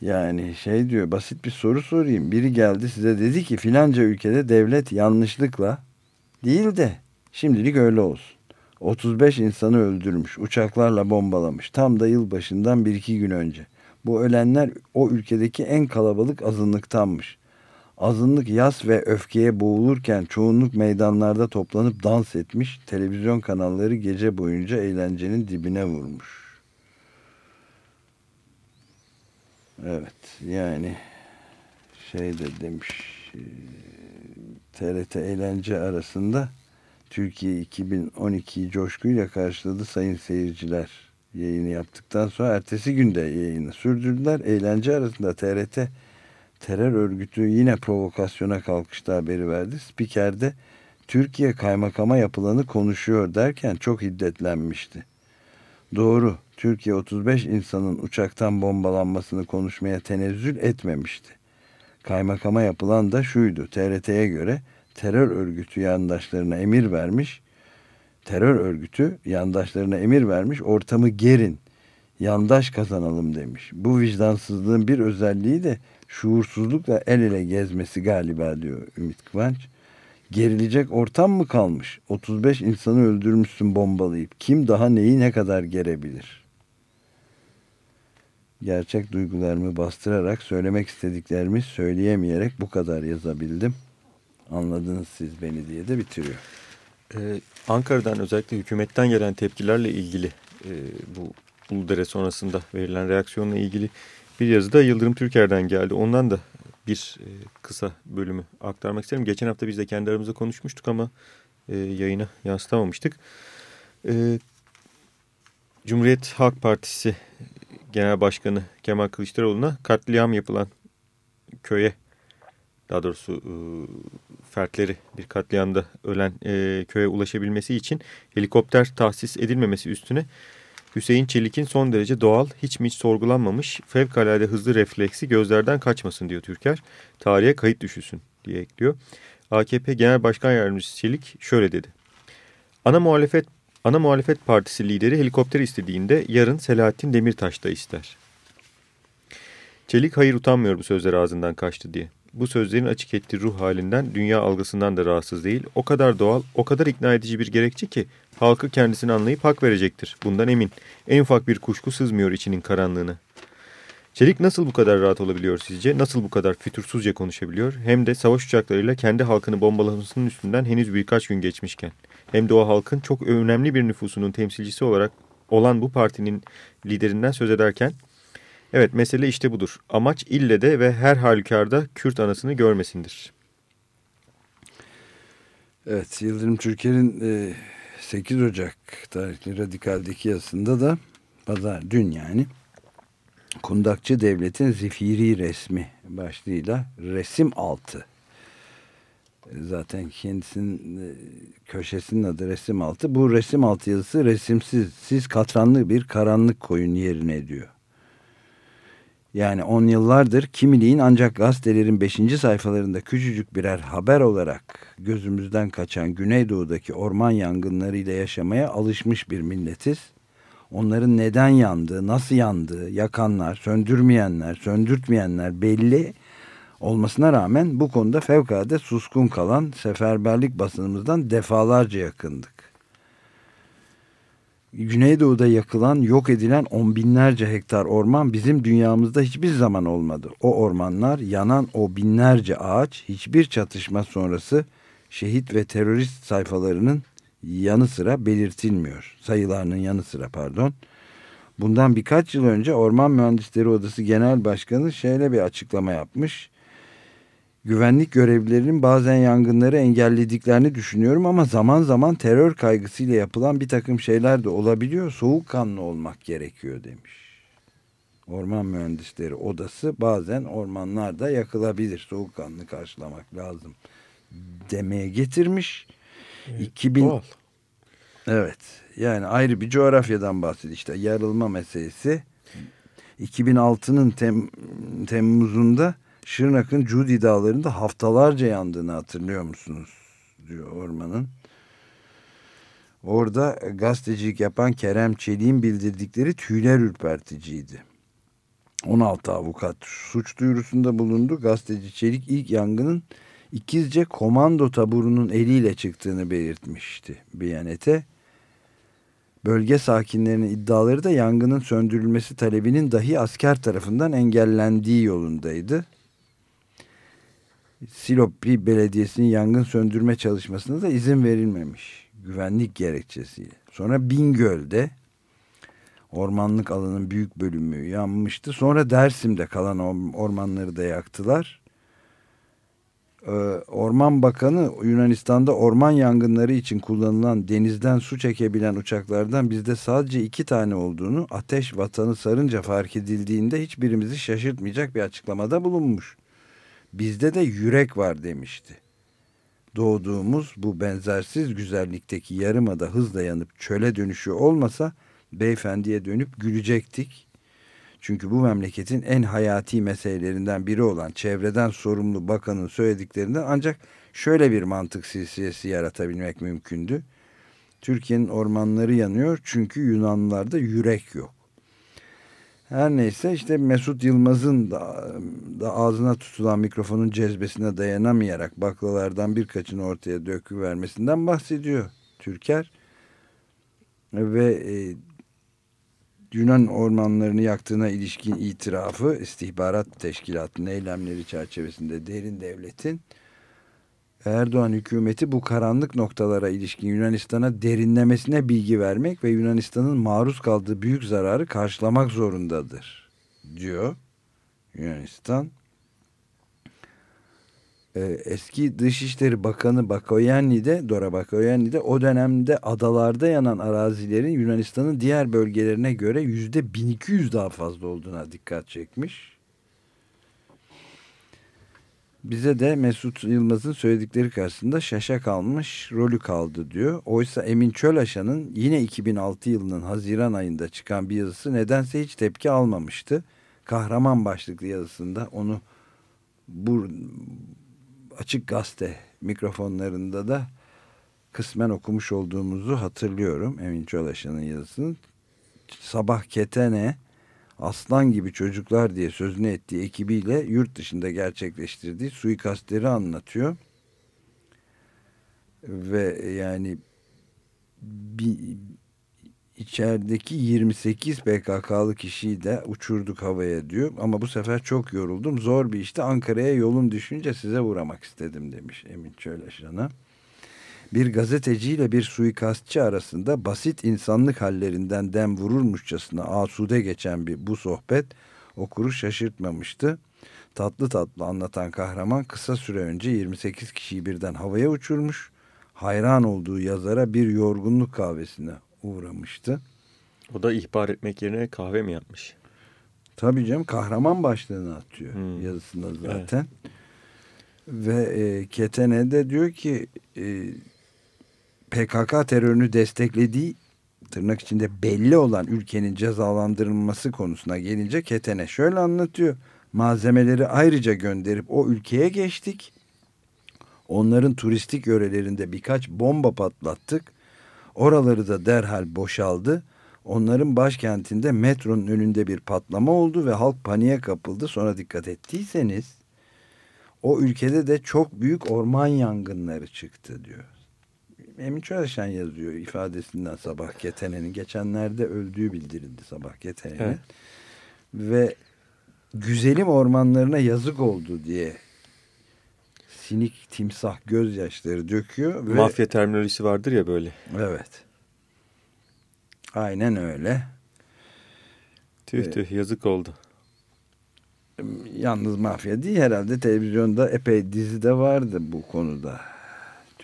Yani şey diyor basit bir soru sorayım. Biri geldi size dedi ki filanca ülkede devlet yanlışlıkla değil de şimdilik öyle olsun. 35 insanı öldürmüş, uçaklarla bombalamış. Tam da yılbaşından bir iki gün önce. Bu ölenler o ülkedeki en kalabalık azınlıktanmış. Azınlık yas ve öfkeye boğulurken çoğunluk meydanlarda toplanıp dans etmiş. Televizyon kanalları gece boyunca eğlencenin dibine vurmuş. Evet yani şey de demiş e, TRT eğlence arasında Türkiye 2012'yi coşkuyla karşıladı sayın seyirciler yayını yaptıktan sonra ertesi günde yayını sürdürdüler. Eğlence arasında TRT terör örgütü yine provokasyona kalkıştı haberi verdi. Spikerde Türkiye kaymakama yapılanı konuşuyor derken çok hiddetlenmişti. Doğru. Türkiye 35 insanın uçaktan bombalanmasını konuşmaya tenezzül etmemişti. Kaymakama yapılan da şuydu. TRT'ye göre terör örgütü yandaşlarına emir vermiş. Terör örgütü yandaşlarına emir vermiş. Ortamı gerin. Yandaş kazanalım demiş. Bu vicdansızlığın bir özelliği de şuursuzlukla el ele gezmesi galiba diyor Ümit Kıvanç. Gerilecek ortam mı kalmış? 35 insanı öldürmüşsün bombalayıp. Kim daha neyi ne kadar gerebilir? Gerçek duygularımı bastırarak söylemek istediklerimi söyleyemeyerek bu kadar yazabildim. Anladınız siz beni diye de bitiriyor. Ee, Ankara'dan özellikle hükümetten gelen tepkilerle ilgili e, bu Uludere sonrasında verilen reaksiyonla ilgili bir yazı da Yıldırım Türker'den geldi. Ondan da bir e, kısa bölümü aktarmak isterim. Geçen hafta biz de kendi aramızda konuşmuştuk ama e, yayına yansıtamamıştık. E, Cumhuriyet Halk Partisi Genel Başkanı Kemal Kılıçdaroğlu'na katliam yapılan köye daha doğrusu e, fertleri bir katliamda ölen e, köye ulaşabilmesi için helikopter tahsis edilmemesi üstüne Hüseyin Çelik'in son derece doğal, hiç mi hiç sorgulanmamış, fevkalade hızlı refleksi gözlerden kaçmasın diyor Türker. Tarihe kayıt düşülsün diye ekliyor. AKP Genel Başkan Yardımcısı Çelik şöyle dedi. Ana muhalefet Ana muhalefet partisi lideri helikopter istediğinde yarın Selahattin Demirtaş da ister. Çelik hayır utanmıyor bu sözler ağzından kaçtı diye. Bu sözlerin açık ettiği ruh halinden, dünya algısından da rahatsız değil. O kadar doğal, o kadar ikna edici bir gerekçe ki halkı kendisini anlayıp hak verecektir. Bundan emin. En ufak bir kuşku sızmıyor içinin karanlığına. Çelik nasıl bu kadar rahat olabiliyor sizce? Nasıl bu kadar fütursuzca konuşabiliyor? Hem de savaş uçaklarıyla kendi halkını bombalamasının üstünden henüz birkaç gün geçmişken. Hem de o halkın çok önemli bir nüfusunun temsilcisi olarak olan bu partinin liderinden söz ederken Evet mesele işte budur. Amaç ille de ve her halükarda Kürt anasını görmesindir. Evet Yıldırım Türker'in e, 8 Ocak tarihli Radikal'deki yazısında da pazar dün yani Kundakçı Devlet'in zifiri resmi başlığıyla resim altı. Zaten kendisinin e, köşesinin adı resim altı. Bu resim altı yazısı resimsiz, siz katranlı bir karanlık koyun yerine diyor. Yani on yıllardır kimiliğin ancak gazetelerin beşinci sayfalarında küçücük birer haber olarak gözümüzden kaçan Güneydoğu'daki orman yangınlarıyla yaşamaya alışmış bir milletiz. Onların neden yandığı, nasıl yandığı, yakanlar, söndürmeyenler, söndürtmeyenler belli olmasına rağmen bu konuda fevkalade suskun kalan seferberlik basınımızdan defalarca yakındık. Güneydoğu'da yakılan, yok edilen on binlerce hektar orman bizim dünyamızda hiçbir zaman olmadı. O ormanlar, yanan o binlerce ağaç hiçbir çatışma sonrası şehit ve terörist sayfalarının yanı sıra belirtilmiyor. Sayılarının yanı sıra pardon. Bundan birkaç yıl önce Orman Mühendisleri Odası Genel Başkanı şöyle bir açıklama yapmış. Güvenlik görevlilerinin bazen yangınları engellediklerini düşünüyorum ama zaman zaman terör kaygısıyla yapılan bir takım şeyler de olabiliyor. Soğukkanlı olmak gerekiyor demiş. Orman Mühendisleri Odası bazen ormanlarda yakılabilir. Soğukkanlı karşılamak lazım demeye getirmiş. Evet, 2000 doğal. Evet. Yani ayrı bir coğrafyadan bahsediyor. İşte yarılma meselesi. 2006'nın tem, Temmuz'unda Şırnak'ın Cudi dağlarında haftalarca yandığını hatırlıyor musunuz? diyor ormanın. Orada gazetecilik yapan Kerem Çelik'in bildirdikleri tüyler ürperticiydi. 16 avukat suç duyurusunda bulundu. Gazeteci Çelik ilk yangının İkizce komando taburunun eliyle çıktığını belirtmişti Biyanet'e. Bölge sakinlerinin iddiaları da yangının söndürülmesi talebinin dahi asker tarafından engellendiği yolundaydı. Silopi Belediyesi'nin yangın söndürme çalışmasına da izin verilmemiş. Güvenlik gerekçesiyle. Sonra Bingöl'de ormanlık alanın büyük bölümü yanmıştı. Sonra Dersim'de kalan ormanları da yaktılar. Ee, Orman Bakanı Yunanistan'da orman yangınları için kullanılan denizden su çekebilen uçaklardan bizde sadece iki tane olduğunu ateş vatanı sarınca fark edildiğinde hiçbirimizi şaşırtmayacak bir açıklamada bulunmuş. Bizde de yürek var demişti. Doğduğumuz bu benzersiz güzellikteki yarımada hızla yanıp çöle dönüşü olmasa beyefendiye dönüp gülecektik. Çünkü bu memleketin en hayati meselelerinden biri olan çevreden sorumlu bakanın söylediklerinden ancak şöyle bir mantık silsilesi yaratabilmek mümkündü. Türkiye'nin ormanları yanıyor çünkü Yunanlılarda yürek yok. Her neyse işte Mesut Yılmaz'ın da, da ağzına tutulan mikrofonun cezbesine dayanamayarak baklalardan birkaçını ortaya döküvermesinden bahsediyor Türker. Ve e, Yunan ormanlarını yaktığına ilişkin itirafı istihbarat teşkilatının eylemleri çerçevesinde derin devletin Erdoğan hükümeti bu karanlık noktalara ilişkin Yunanistan'a derinlemesine bilgi vermek ve Yunanistan'ın maruz kaldığı büyük zararı karşılamak zorundadır diyor Yunanistan. Ee, eski Dışişleri Bakanı Bakoyenni de Dora Bakoyenni de o dönemde adalarda yanan arazilerin Yunanistan'ın diğer bölgelerine göre yüzde 1200 daha fazla olduğuna dikkat çekmiş. Bize de Mesut Yılmaz'ın söyledikleri karşısında şaşa kalmış rolü kaldı diyor. Oysa Emin Çölaşan'ın yine 2006 yılının Haziran ayında çıkan bir yazısı nedense hiç tepki almamıştı. Kahraman başlıklı yazısında onu bu açık gazete mikrofonlarında da kısmen okumuş olduğumuzu hatırlıyorum Emin Çolaşan'ın yazısını. Sabah Ketene aslan gibi çocuklar diye sözünü ettiği ekibiyle yurt dışında gerçekleştirdiği suikastleri anlatıyor. Ve yani bir, içerideki 28 PKK'lı kişiyi de uçurduk havaya diyor. Ama bu sefer çok yoruldum. Zor bir işte Ankara'ya yolum düşünce size uğramak istedim demiş Emin Çöleşan'a. Bir gazeteciyle bir suikastçı arasında basit insanlık hallerinden dem vururmuşçasına asude geçen bir bu sohbet okuru şaşırtmamıştı. Tatlı tatlı anlatan kahraman kısa süre önce 28 kişiyi birden havaya uçurmuş. Hayran olduğu yazara bir yorgunluk kahvesine uğramıştı. O da ihbar etmek yerine kahve mi yapmış? Tabii canım kahraman başlığını atıyor Hmm. yazısında zaten. Ve e, Ketene de diyor ki e, PKK terörünü desteklediği tırnak içinde belli olan ülkenin cezalandırılması konusuna gelince Ketene şöyle anlatıyor. Malzemeleri ayrıca gönderip o ülkeye geçtik. Onların turistik yörelerinde birkaç bomba patlattık. Oraları da derhal boşaldı. Onların başkentinde metronun önünde bir patlama oldu ve halk paniğe kapıldı. Sonra dikkat ettiyseniz o ülkede de çok büyük orman yangınları çıktı diyor. Emin Çalışan yazıyor ifadesinden Sabah Ketenen'in. Geçenlerde öldüğü bildirildi Sabah Ketenen'in. Evet. Ve güzelim ormanlarına yazık oldu diye sinik timsah gözyaşları döküyor. Ve, Mafya terminolojisi vardır ya böyle. Evet. Aynen öyle. Tüh tüh yazık oldu. Yalnız mafya değil herhalde televizyonda epey dizi de vardı bu konuda.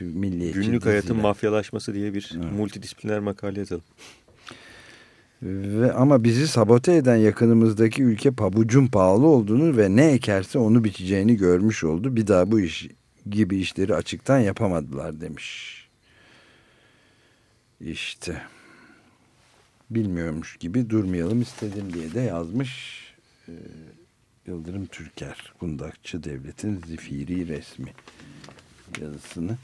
Milliyetçi Günlük hayatın diziler. mafyalaşması diye bir Evet. multidisipliner makale yazalım. Ve ama bizi sabote eden yakınımızdaki ülke pabucun pahalı olduğunu ve ne ekerse onu biçeceğini görmüş oldu. Bir daha bu iş gibi işleri açıktan yapamadılar demiş. İşte bilmiyormuş gibi durmayalım istedim diye de yazmış e, Yıldırım Türker Kundakçı Devlet'in zifiri resmi yazısını.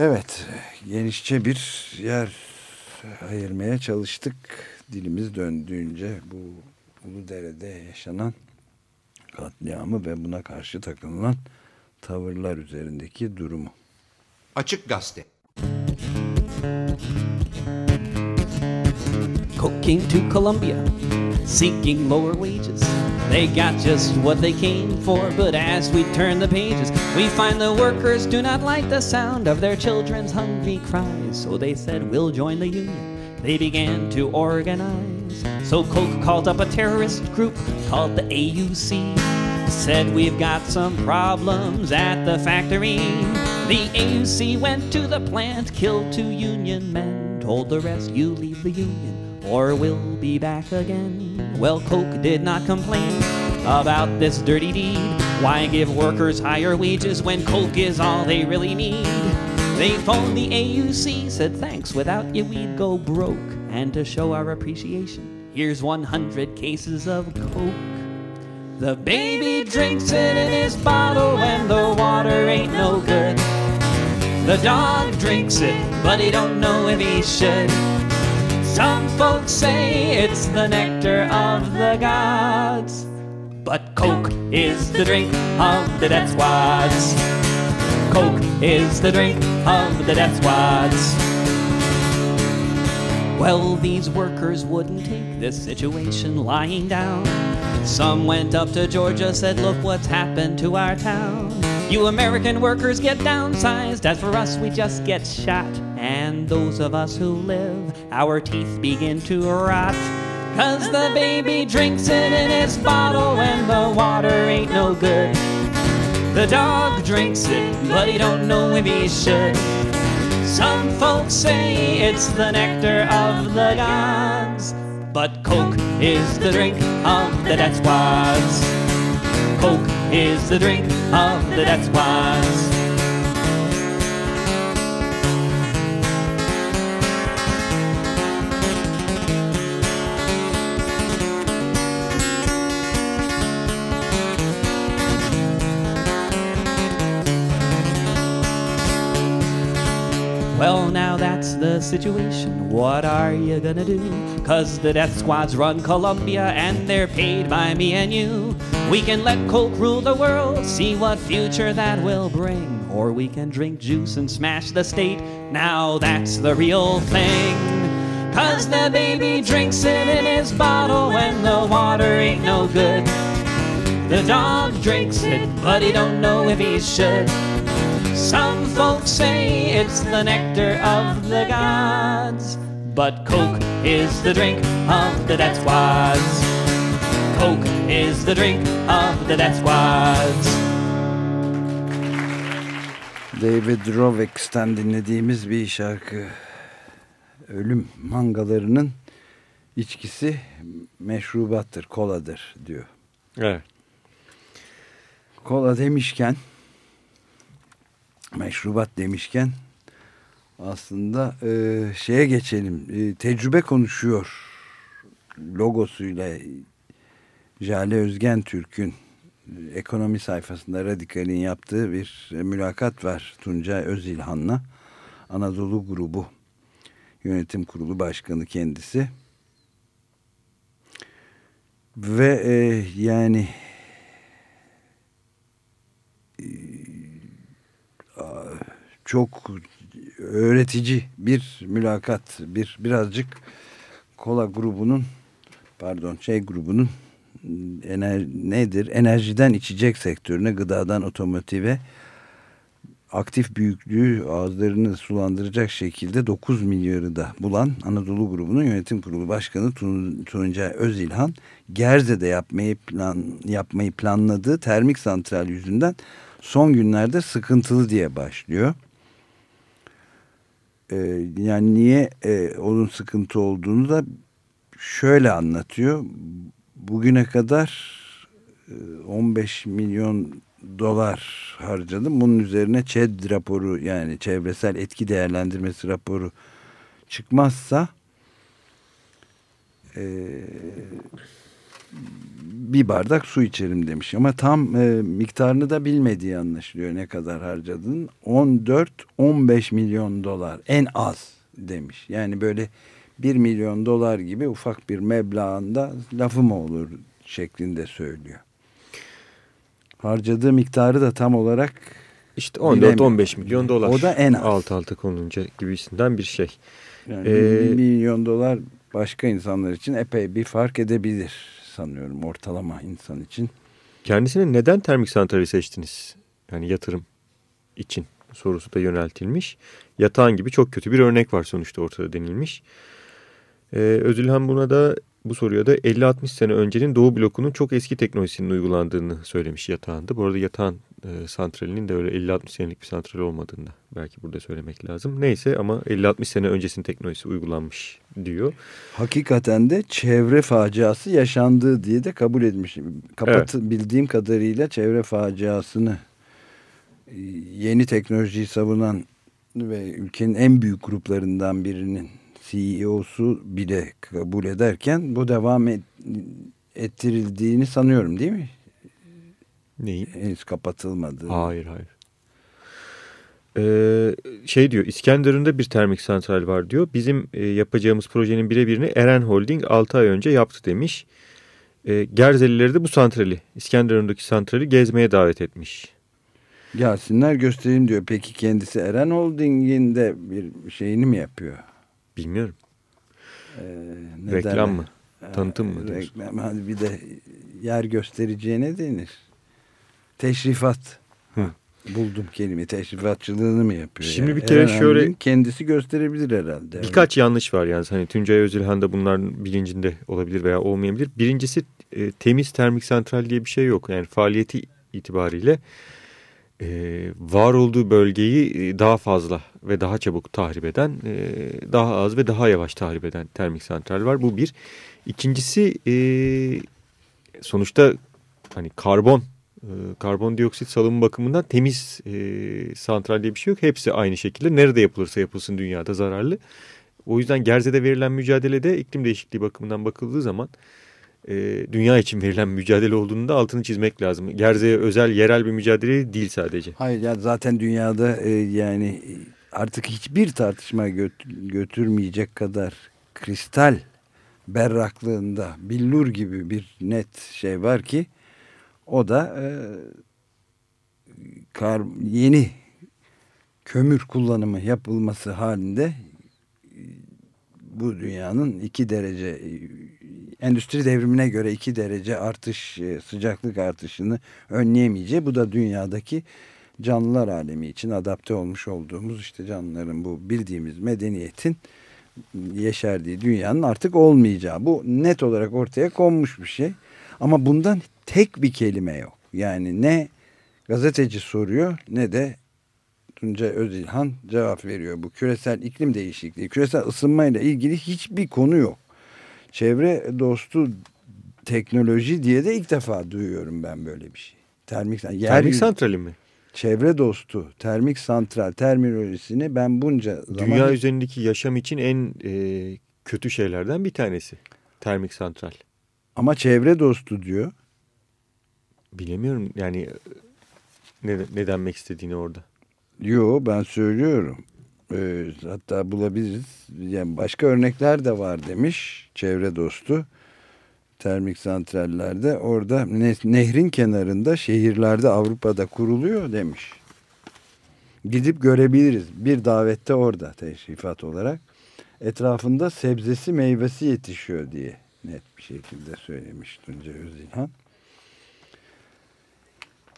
Evet genişçe bir yer ayırmaya çalıştık. Dilimiz döndüğünce bu Uludere'de yaşanan katliamı ve buna karşı takınılan tavırlar üzerindeki durumu. Açık Gazete. Coke came to Colombia seeking lower wages. They got just what they came for, but as we turn the pages, we find the workers do not like the sound of their children's hungry cries. So they said, We'll join the union. They began to organize. So Coke called up a terrorist group called the AUC. Said, We've got some problems at the factory. The AUC went to the plant, killed two union men, told the rest, You leave the union or we'll be back again. Well, Coke did not complain about this dirty deed. Why give workers higher wages when Coke is all they really need? They phoned the AUC, said thanks, without you we'd go broke. And to show our appreciation, here's 100 cases of Coke. The baby drinks it in his bottle and the water ain't no good. The dog drinks it, but he don't know if he should. Some folks say it's the nectar of the gods. But Coke is the drink of the death squads. Coke is the drink of the death squads. Well, these workers wouldn't take this situation lying down. Some went up to Georgia, said, Look what's happened to our town. You American workers get downsized, as for us, we just get shot. And those of us who live, our teeth begin to rot. Cause the baby drinks it in his bottle, and the water ain't no good. The dog drinks it, but he don't know if he should. Some folks say it's the nectar of the gods, but Coke is the drink of the death squads. Coke is the drink of the death squads. Well, now that's the situation. What are you gonna do? Cause the death squads run Columbia and they're paid by me and you. We can let Coke rule the world, see what future that will bring. Or we can drink juice and smash the state. Now that's the real thing. Cause the baby drinks it in his bottle when the water ain't no good. The dog drinks it, but he don't know if he should. Some folks say it's the nectar of the gods, but Coke is the drink of the death squads. Coke is the drink of the death squads. David Rovex'ten dinlediğimiz bir şarkı. Ölüm mangalarının içkisi meşrubattır, koladır diyor. Evet. Kola demişken meşrubat demişken aslında e, şeye geçelim. E, tecrübe konuşuyor logosuyla Jale Özgen Türk'ün e, ekonomi sayfasında Radikal'in yaptığı bir e, mülakat var Tuncay Özilhan'la. Anadolu grubu yönetim kurulu başkanı kendisi. Ve e, yani e, çok öğretici bir mülakat, bir birazcık kola grubunun pardon şey grubunun ener, nedir? Enerjiden içecek sektörüne, gıdadan otomotive aktif büyüklüğü ağızlarını sulandıracak şekilde 9 milyarı da bulan Anadolu grubunun yönetim kurulu başkanı Tun- Tuncay Özilhan Gerze'de yapmayı plan yapmayı planladığı termik santral yüzünden son günlerde sıkıntılı diye başlıyor. Ee, yani niye e, onun sıkıntı olduğunu da şöyle anlatıyor. Bugüne kadar e, 15 milyon dolar harcadım. Bunun üzerine ÇED raporu yani çevresel etki değerlendirmesi raporu çıkmazsa e, bir bardak su içerim demiş. Ama tam e, miktarını da bilmediği anlaşılıyor ne kadar harcadığını. 14-15 milyon dolar en az demiş. Yani böyle 1 milyon dolar gibi ufak bir meblağında lafı mı olur şeklinde söylüyor. Harcadığı miktarı da tam olarak İşte Bilemiyorum. 14-15 milyon dolar. O da en az. Alt alta konulunca gibisinden bir şey. yani Ee, 1 milyon dolar başka insanlar için epey bir fark edebilir sanıyorum ortalama insan için. Kendisine neden termik santrali seçtiniz? Yani yatırım için sorusu da yöneltilmiş. Yatağın gibi çok kötü bir örnek var sonuçta ortada denilmiş. Ee, Özülhan buna da bu soruya da 50-60 sene öncenin Doğu blokunun çok eski teknolojisinin uygulandığını söylemiş yatağında. Bu arada yatağın e, santralinin de öyle 50-60 senelik bir santral olmadığını da belki burada söylemek lazım. Neyse ama 50-60 sene öncesinin teknolojisi uygulanmış diyor. Hakikaten de çevre faciası yaşandığı diye de kabul edilmiş. Kapat bildiğim kadarıyla çevre faciasını e, yeni teknolojiyi savunan ve ülkenin en büyük gruplarından birinin CEO'su bile kabul ederken bu devam et- ettirildiğini sanıyorum değil mi? Neyi? Henüz kapatılmadı. Hayır hayır. Ee, şey diyor İskenderun'da bir termik santral var diyor. Bizim e, yapacağımız projenin birebirini Eren Holding 6 ay önce yaptı demiş. E, Gerzelileri de bu santrali İskenderun'daki santrali gezmeye davet etmiş. Gelsinler göstereyim diyor. Peki kendisi Eren Holding'in de bir şeyini mi yapıyor? Bilmiyorum. Ee, ne Reklam derler? mı? Tanıtım mı diyorsun? Reklam. Hadi bir de yer göstericiye ne denir? Teşrifat. Hı. Buldum kelime. Teşrifatçılığını mı yapıyor? Şimdi yani? bir kere Eren şöyle- kendisi gösterebilir herhalde. Birkaç yanlış var yani hani Tuncay Özilhan da bunların bilincinde olabilir veya olmayabilir. Birincisi e, temiz termik santral diye bir şey yok. Yani faaliyeti itibariyle e, var olduğu bölgeyi e, daha fazla ve daha çabuk tahrip eden, e, daha az ve daha yavaş tahrip eden termik santral var. Bu bir. İkincisi e, sonuçta hani karbon e, karbondioksit salımı bakımından temiz e, santral diye bir şey yok. Hepsi aynı şekilde nerede yapılırsa yapılsın dünyada zararlı. O yüzden Gerze'de verilen mücadelede iklim değişikliği bakımından bakıldığı zaman e, dünya için verilen mücadele olduğunu da altını çizmek lazım. Gerze'ye özel yerel bir mücadele değil sadece. Hayır ya zaten dünyada e, yani artık hiçbir tartışma göt- götürmeyecek kadar kristal berraklığında billur gibi bir net şey var ki o da e, yeni kömür kullanımı yapılması halinde bu dünyanın iki derece endüstri devrimine göre iki derece artış e, sıcaklık artışını önleyemeyeceği bu da dünyadaki canlılar alemi için adapte olmuş olduğumuz işte canlıların bu bildiğimiz medeniyetin yeşerdiği dünyanın artık olmayacağı. Bu net olarak ortaya konmuş bir şey. Ama bundan tek bir kelime yok. Yani ne gazeteci soruyor ne de Tuncay Özilhan cevap veriyor. Bu küresel iklim değişikliği, küresel ısınmayla ilgili hiçbir konu yok. Çevre dostu teknoloji diye de ilk defa duyuyorum ben böyle bir şey. Termik, Termik yeryüzü- santrali mi? çevre dostu termik santral terminolojisini ben bunca zaman Dünya üzerindeki yaşam için en e, kötü şeylerden bir tanesi. Termik santral. ama çevre dostu diyor. Bilemiyorum yani e, ne, ne denmek istediğini orada. Yo ben söylüyorum. Ee, hatta bulabiliriz. Yani başka örnekler de var demiş çevre dostu. Termik santrallerde orada ne- nehrin kenarında şehirlerde Avrupa'da kuruluyor demiş. Gidip görebiliriz. Bir davette orada teşrifat olarak. Etrafında sebzesi meyvesi yetişiyor diye net bir şekilde söylemiş Tunca Özilhan.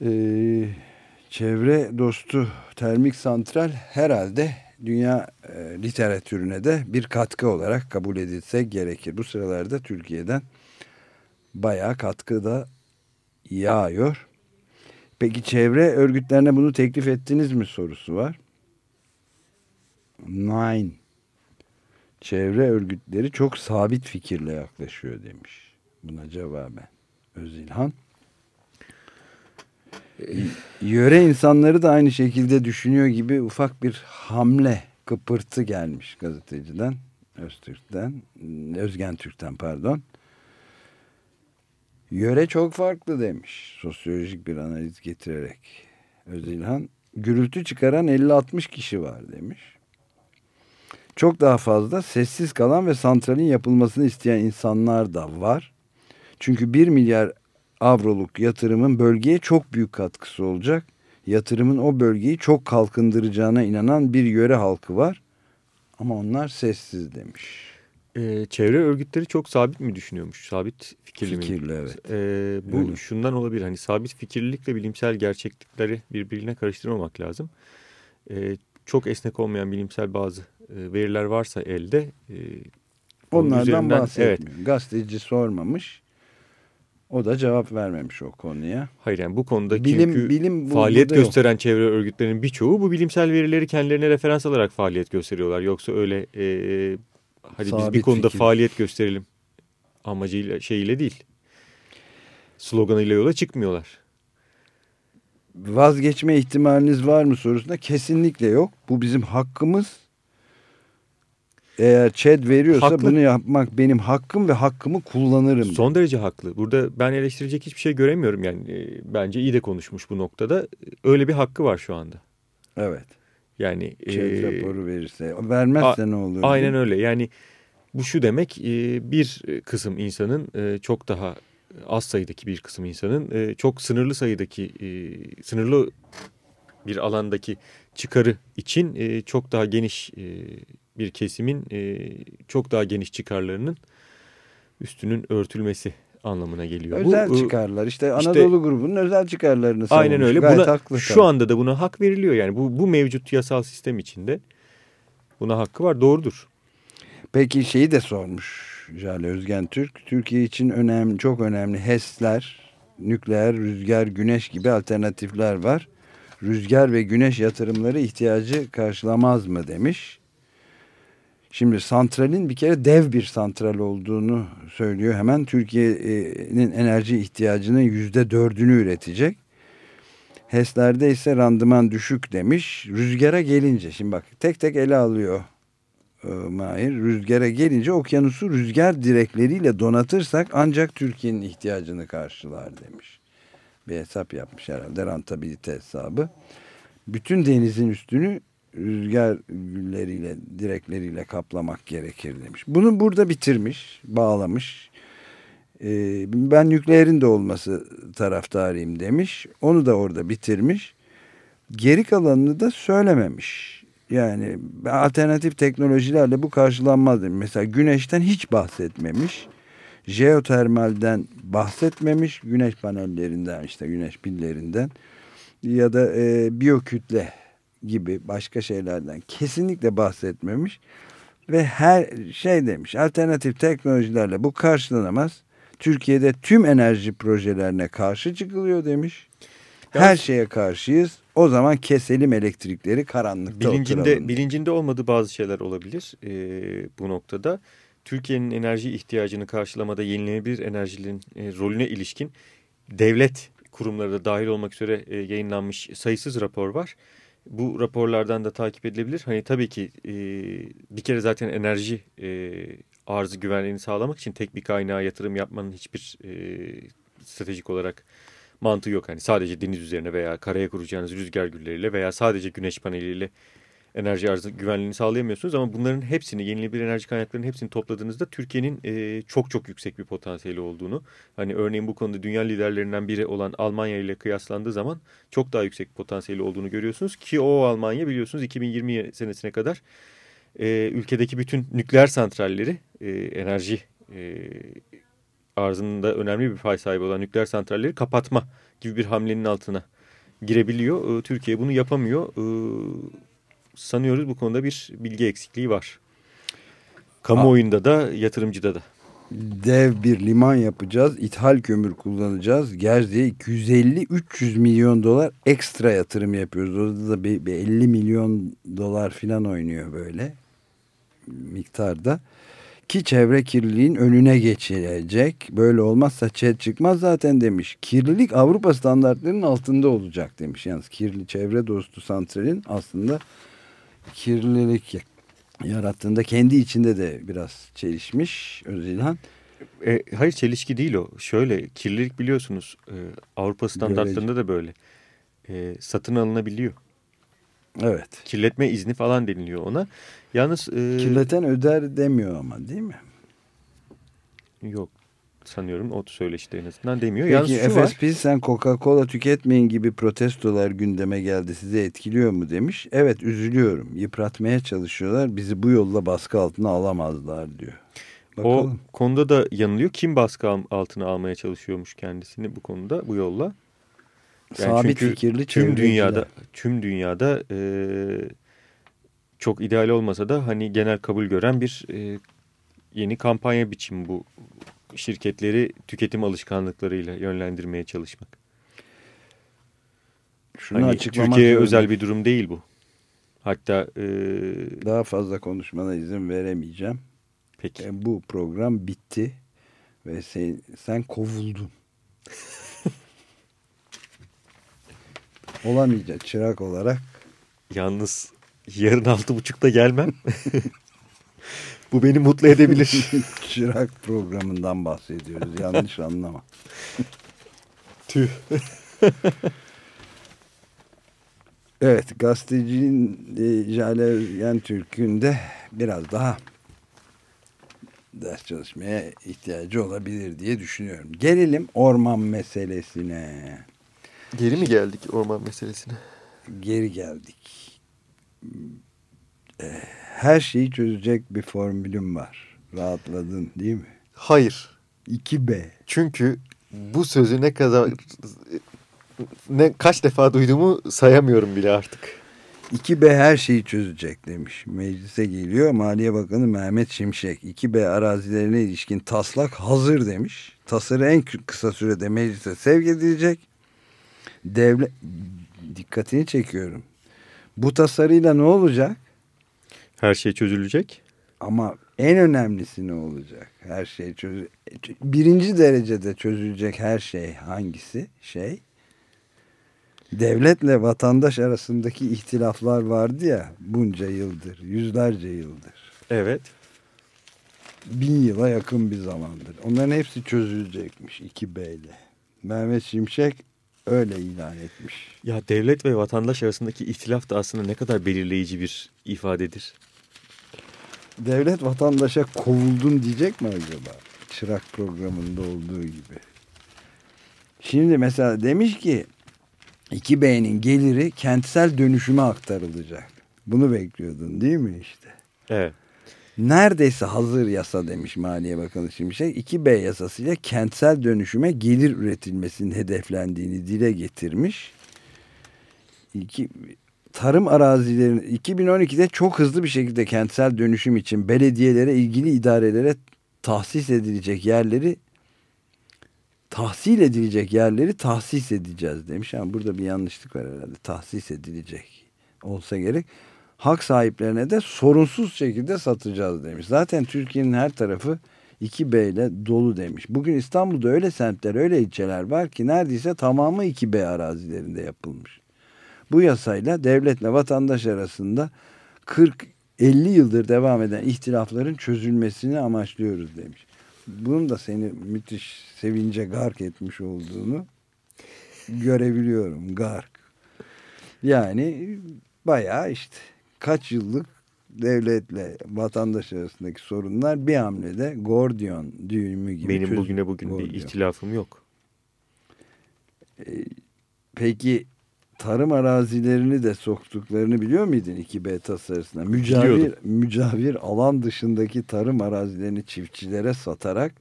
Ee, çevre dostu termik santral herhalde dünya e, literatürüne de bir katkı olarak kabul edilse gerekir. Bu sıralarda Türkiye'den bayağı katkı da yağıyor. Peki çevre örgütlerine bunu teklif ettiniz mi sorusu var. Nine. Çevre örgütleri çok sabit fikirle yaklaşıyor demiş. Buna cevaben. Özilhan. Yöre insanları da aynı şekilde düşünüyor gibi ufak bir hamle kıpırtı gelmiş gazeteciden. Öztürk'ten, Özgen Türk'ten pardon. Yöre çok farklı demiş sosyolojik bir analiz getirerek. Özilhan gürültü çıkaran 50-60 kişi var demiş. Çok daha fazla sessiz kalan ve santralin yapılmasını isteyen insanlar da var. Çünkü 1 milyar avroluk yatırımın bölgeye çok büyük katkısı olacak. Yatırımın o bölgeyi çok kalkındıracağına inanan bir yöre halkı var. Ama onlar sessiz demiş. E, çevre örgütleri çok sabit mi düşünüyormuş? Sabit fikirli, mi? Fikirli evet. E, bu Öyle. şundan olabilir. Hani sabit fikirlilikle bilimsel gerçeklikleri birbirine karıştırmamak lazım. E, çok esnek olmayan bilimsel bazı e, veriler varsa elde e, Onlardan üzerinden- bahsetmiyor. Gazeteci sormamış. O da cevap vermemiş o konuya. Hayır yani bu konuda Bilim- çünkü bilim bu- faaliyet burada yok. gösteren çevre örgütlerinin birçoğu bu bilimsel verileri kendilerine referans alarak faaliyet gösteriyorlar. Yoksa öyle e, hadi biz bir Sabit konuda fikir. faaliyet gösterelim amacıyla şeyiyle değil. Sloganıyla yola çıkmıyorlar. Vazgeçme ihtimaliniz var mı sorusuna kesinlikle yok. Bu bizim hakkımız. Eğer ÇED veriyorsa Haklı. bunu yapmak benim hakkım ve hakkımı kullanırım. Son derece haklı. Burada ben eleştirecek hiçbir şey göremiyorum. Yani e, bence iyi de konuşmuş bu noktada. Öyle bir hakkı var şu anda. Evet. Yani ÇED e, raporu verirse. Vermezse a- ne olur? Aynen öyle. Yani bu şu demek e, bir kısım insanın e, çok daha az sayıdaki bir kısım insanın e, çok sınırlı sayıdaki e, sınırlı bir alandaki çıkarı için e, çok daha geniş e, bir kesimin e, çok daha geniş çıkarlarının üstünün örtülmesi anlamına geliyor. Özel Bu, çıkarlar. İşte işte- Anadolu grubunun özel çıkarlarını savunmuş. Aynen öyle. Gayet Buna, haklı şu anda da buna hak veriliyor. Yani bu, bu mevcut yasal sistem içinde buna hakkı var. Doğrudur. Peki şeyi de sormuş Jale Özgen Türk. Türkiye için önemli, çok önemli HES'ler, nükleer, rüzgar, güneş gibi alternatifler var. Rüzgar ve güneş yatırımları ihtiyacı karşılamaz mı demiş. Şimdi santralin bir kere dev bir santral olduğunu söylüyor. Hemen Türkiye'nin enerji ihtiyacının yüzde dördünü üretecek. HES'lerde ise randıman düşük demiş. Rüzgara gelince şimdi bak tek tek ele alıyor e, Mahir. Rüzgara gelince okyanusu rüzgar direkleriyle donatırsak ancak Türkiye'nin ihtiyacını karşılar demiş. Bir hesap yapmış herhalde rentabilite hesabı. Bütün denizin üstünü rüzgar gülleriyle, direkleriyle kaplamak gerekir demiş. Bunu burada bitirmiş, bağlamış. Ee, ben nükleerin de olması taraftarıyım demiş. Onu da orada bitirmiş. Geri kalanını da söylememiş. Yani alternatif teknolojilerle bu karşılanmaz. Mesela güneşten hiç bahsetmemiş. Jeotermalden bahsetmemiş. Güneş panellerinden işte güneş pillerinden ya da e, biyokütle gibi başka şeylerden kesinlikle bahsetmemiş ve her şey demiş alternatif teknolojilerle bu karşılanamaz. Türkiye'de tüm enerji projelerine karşı çıkılıyor demiş. Her şeye karşıyız. O zaman keselim elektrikleri karanlıkta Bilincinde oturalım. bilincinde olmadığı bazı şeyler olabilir e, bu noktada. Türkiye'nin enerji ihtiyacını karşılamada yenilenebilir enerjinin e, rolüne ilişkin devlet kurumları da dahil olmak üzere e, yayınlanmış sayısız rapor var. Bu raporlardan da takip edilebilir. Hani tabii ki e, bir kere zaten enerji e, arzı güvenliğini sağlamak için tek bir kaynağa yatırım yapmanın hiçbir e, stratejik olarak mantığı yok. Hani sadece deniz üzerine veya karaya kuracağınız rüzgar gülleriyle veya sadece güneş paneliyle enerji arzı güvenliğini sağlayamıyorsunuz. Ama bunların hepsini yenilenebilir enerji kaynaklarının hepsini topladığınızda Türkiye'nin e, çok çok yüksek bir potansiyeli olduğunu. Hani örneğin bu konuda dünya liderlerinden biri olan Almanya ile kıyaslandığı zaman çok daha yüksek potansiyeli olduğunu görüyorsunuz. Ki o Almanya biliyorsunuz 2020 senesine kadar e, ülkedeki bütün nükleer santralleri e, enerji e, arzının da önemli bir pay sahibi olan nükleer santralleri kapatma gibi bir hamlenin altına girebiliyor. E, Türkiye bunu yapamıyor. E, sanıyoruz bu konuda bir bilgi eksikliği var. Kamuoyunda da yatırımcıda da. Dev bir liman yapacağız. ithal kömür kullanacağız. Gerze'ye 250-300 milyon dolar ekstra yatırım yapıyoruz. Orada da bir, bir 50 milyon dolar falan oynuyor böyle miktarda. Ki çevre kirliliğin önüne geçilecek. Böyle olmazsa çet çıkmaz zaten demiş. Kirlilik Avrupa standartlarının altında olacak demiş. Yalnız kirli çevre dostu santralin aslında kirlilik yarattığında kendi içinde de biraz çelişmiş Özilhan. E, hayır çelişki değil o. Şöyle kirlilik biliyorsunuz e, Avrupa standartlarında da böyle. E, satın alınabiliyor. Evet. Kirletme izni falan deniliyor ona. Yalnız e, kirleten öder demiyor ama değil mi? Yok sanıyorum o söyleşte en azından demiyor. Peki Yalnız var. Pil sen Coca-Cola tüketmeyin gibi protestolar gündeme geldi sizi etkiliyor mu demiş. Evet üzülüyorum yıpratmaya çalışıyorlar bizi bu yolla baskı altına alamazlar diyor. Bakalım. O konuda da yanılıyor. Kim baskı altına almaya çalışıyormuş kendisini bu konuda bu yolla? Yani Sabit fikirli tüm dünyada tüm dünyada e, çok ideal olmasa da hani genel kabul gören bir e, yeni kampanya biçimi bu şirketleri tüketim alışkanlıklarıyla yönlendirmeye çalışmak. Şunu hani Türkiye'ye özel bir durum değil bu. Hatta e, daha fazla konuşmana izin veremeyeceğim. Peki. E, bu program bitti ve sen, sen kovuldun. Olamayacak çırak olarak. Yalnız yarın altı buçukta gelmem. Bu beni mutlu edebilir. Çırak programından bahsediyoruz. Yanlış anlama. Tüh. evet gazetecinin e, Jale Türk'ün de biraz daha ders çalışmaya ihtiyacı olabilir diye düşünüyorum. Gelelim orman meselesine. Geri mi geldik orman meselesine? Geri geldik. Ee, her şeyi çözecek bir formülüm var. Rahatladın değil mi? Hayır. 2B. Çünkü bu sözü ne kadar ne kaç defa duyduğumu sayamıyorum bile artık. 2B her şeyi çözecek demiş. Meclise geliyor Maliye Bakanı Mehmet Şimşek. 2B arazilerine ilişkin taslak hazır demiş. Tasarı en kısa sürede meclise sevk edilecek. Devlet dikkatini çekiyorum. Bu tasarıyla ne olacak? Her şey çözülecek. Ama en önemlisi ne olacak? Her şey çözü birinci derecede çözülecek her şey hangisi? Şey devletle vatandaş arasındaki ihtilaflar vardı ya bunca yıldır, yüzlerce yıldır. Evet. Bin yıla yakın bir zamandır. Onların hepsi çözülecekmiş 2B ile. Mehmet Şimşek öyle ilan etmiş. Ya devlet ve vatandaş arasındaki ihtilaf da aslında ne kadar belirleyici bir ifadedir. Devlet vatandaşa kovuldun diyecek mi acaba? Çırak programında olduğu gibi. Şimdi mesela demiş ki 2B'nin geliri kentsel dönüşüme aktarılacak. Bunu bekliyordun değil mi işte? Evet. Neredeyse hazır yasa demiş Maliye Bakanı Şimşek. 2B yasasıyla kentsel dönüşüme gelir üretilmesinin hedeflendiğini dile getirmiş. İki, tarım arazilerinin 2012'de çok hızlı bir şekilde kentsel dönüşüm için belediyelere, ilgili idarelere tahsis edilecek yerleri tahsil edilecek yerleri tahsis edeceğiz demiş. Ama burada bir yanlışlık var herhalde. Tahsis edilecek olsa gerek. hak sahiplerine de sorunsuz şekilde satacağız demiş. Zaten Türkiye'nin her tarafı 2B ile dolu demiş. Bugün İstanbul'da öyle semtler, öyle ilçeler var ki neredeyse tamamı 2B arazilerinde yapılmış. Bu yasayla devletle vatandaş arasında 40-50 yıldır devam eden ihtilafların çözülmesini amaçlıyoruz demiş. Bunun da seni müthiş sevince gark etmiş olduğunu görebiliyorum. Gark. Yani bayağı işte kaç yıllık devletle vatandaş arasındaki sorunlar bir hamlede Gordiyon düğümü gibi Benim çözülüyor. bugüne bugün bir Gordiyon. ihtilafım yok. Peki tarım arazilerini de soktuklarını biliyor muydun 2B tasarısına? Mücavir, mücavir alan dışındaki tarım arazilerini çiftçilere satarak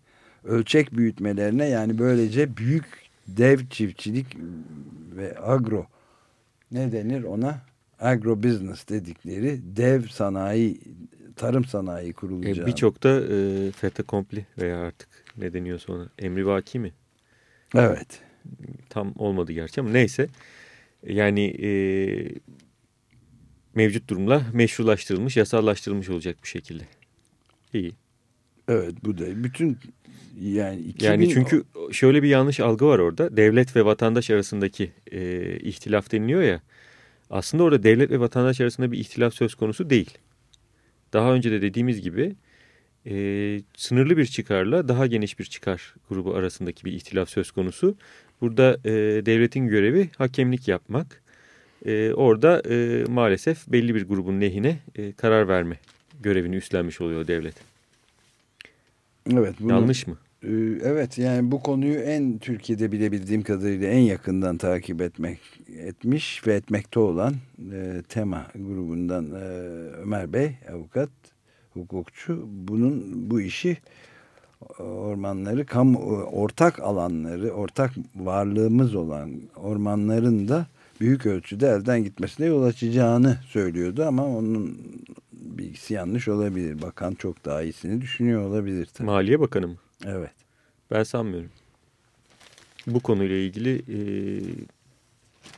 ölçek büyütmelerine yani böylece büyük dev çiftçilik ve agro ne denir ona? Agro business dedikleri dev sanayi, tarım sanayi E, kurulacağını. Birçok da e, fete kompli veya artık ne deniyorsa ona emrivaki mi? Evet. Tam olmadı gerçi ama neyse. Yani e, mevcut durumla meşrulaştırılmış, yasallaştırılmış olacak bir şekilde. İyi. Evet bu da bütün yani 2000, Yani çünkü şöyle bir yanlış algı var orada. Devlet ve vatandaş arasındaki e, ihtilaf deniliyor ya. Aslında orada devlet ve vatandaş arasında bir ihtilaf söz konusu değil. Daha önce de dediğimiz gibi e, sınırlı bir çıkarla daha geniş bir çıkar grubu arasındaki bir ihtilaf söz konusu. Burada e, devletin görevi hakemlik yapmak. E, orada e, maalesef belli bir grubun lehine e, karar verme görevini üstlenmiş oluyor devlet. evet, bunu- Yanlış mı? Ee, Evet yani bu konuyu en Türkiye'de bilebildiğim kadarıyla en yakından takip etmek etmiş ve etmekte olan e, tema grubundan e, Ömer Bey avukat hukukçu bunun bu işi ormanları kamu ortak alanları ortak varlığımız olan ormanların da büyük ölçüde elden gitmesine yol açacağını söylüyordu ama onun bilgisi yanlış olabilir. Bakan çok daha iyisini düşünüyor olabilir. Tabii. Maliye Bakanı mı? Evet. Ben sanmıyorum. Bu konuyla ilgili e,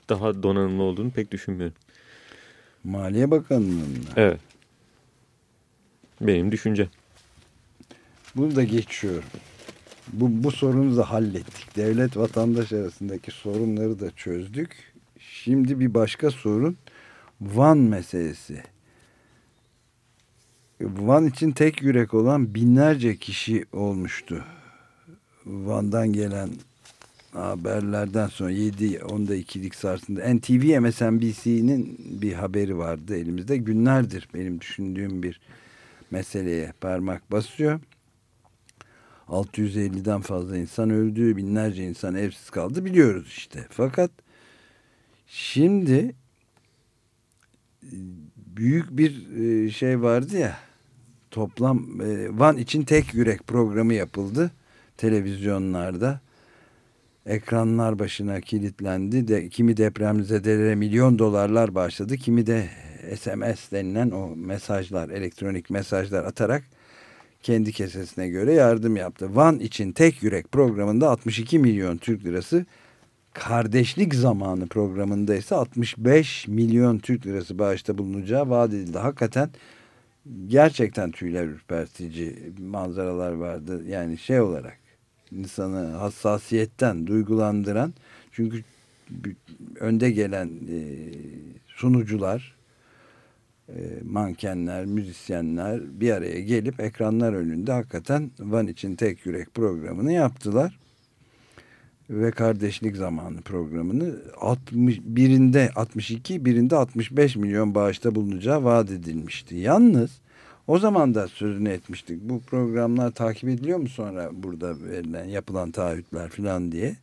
daha donanımlı olduğunu pek düşünmüyorum. Maliye Bakanı'nın mı? Evet. Benim düşüncem. Bunu da geçiyorum. Bu, bu sorunu da hallettik. Devlet vatandaş arasındaki sorunları da çözdük. Şimdi bir başka sorun Van meselesi. Van için tek yürek olan binlerce kişi olmuştu. Van'dan gelen haberlerden sonra 7 onda ikilik sarsında NTV MSNBC'nin bir haberi vardı elimizde. Günlerdir benim düşündüğüm bir meseleye parmak basıyor. 650'den fazla insan öldü, binlerce insan evsiz kaldı biliyoruz işte. Fakat şimdi e, büyük bir e, şey vardı ya toplam e, Van için tek yürek programı yapıldı televizyonlarda. Ekranlar başına kilitlendi. De, kimi depremzedelere milyon dolarlar bağışladı. Kimi de SMS denilen o mesajlar, elektronik mesajlar atarak kendi kesesine göre yardım yaptı. Van için tek yürek programında 62 milyon Türk lirası kardeşlik zamanı programında ise 65 milyon Türk lirası bağışta bulunacağı vaat edildi. Hakikaten gerçekten tüyler ürpertici manzaralar vardı. Yani şey olarak insanı hassasiyetten duygulandıran çünkü önde gelen sunucular mankenler, müzisyenler bir araya gelip ekranlar önünde hakikaten Van için tek yürek programını yaptılar. Ve kardeşlik zamanı programını 60, birinde 62 birinde 65 milyon bağışta bulunacağı vaat edilmişti. Yalnız o zaman da sözünü etmiştik. Bu programlar takip ediliyor mu sonra burada verilen yapılan taahhütler falan diye.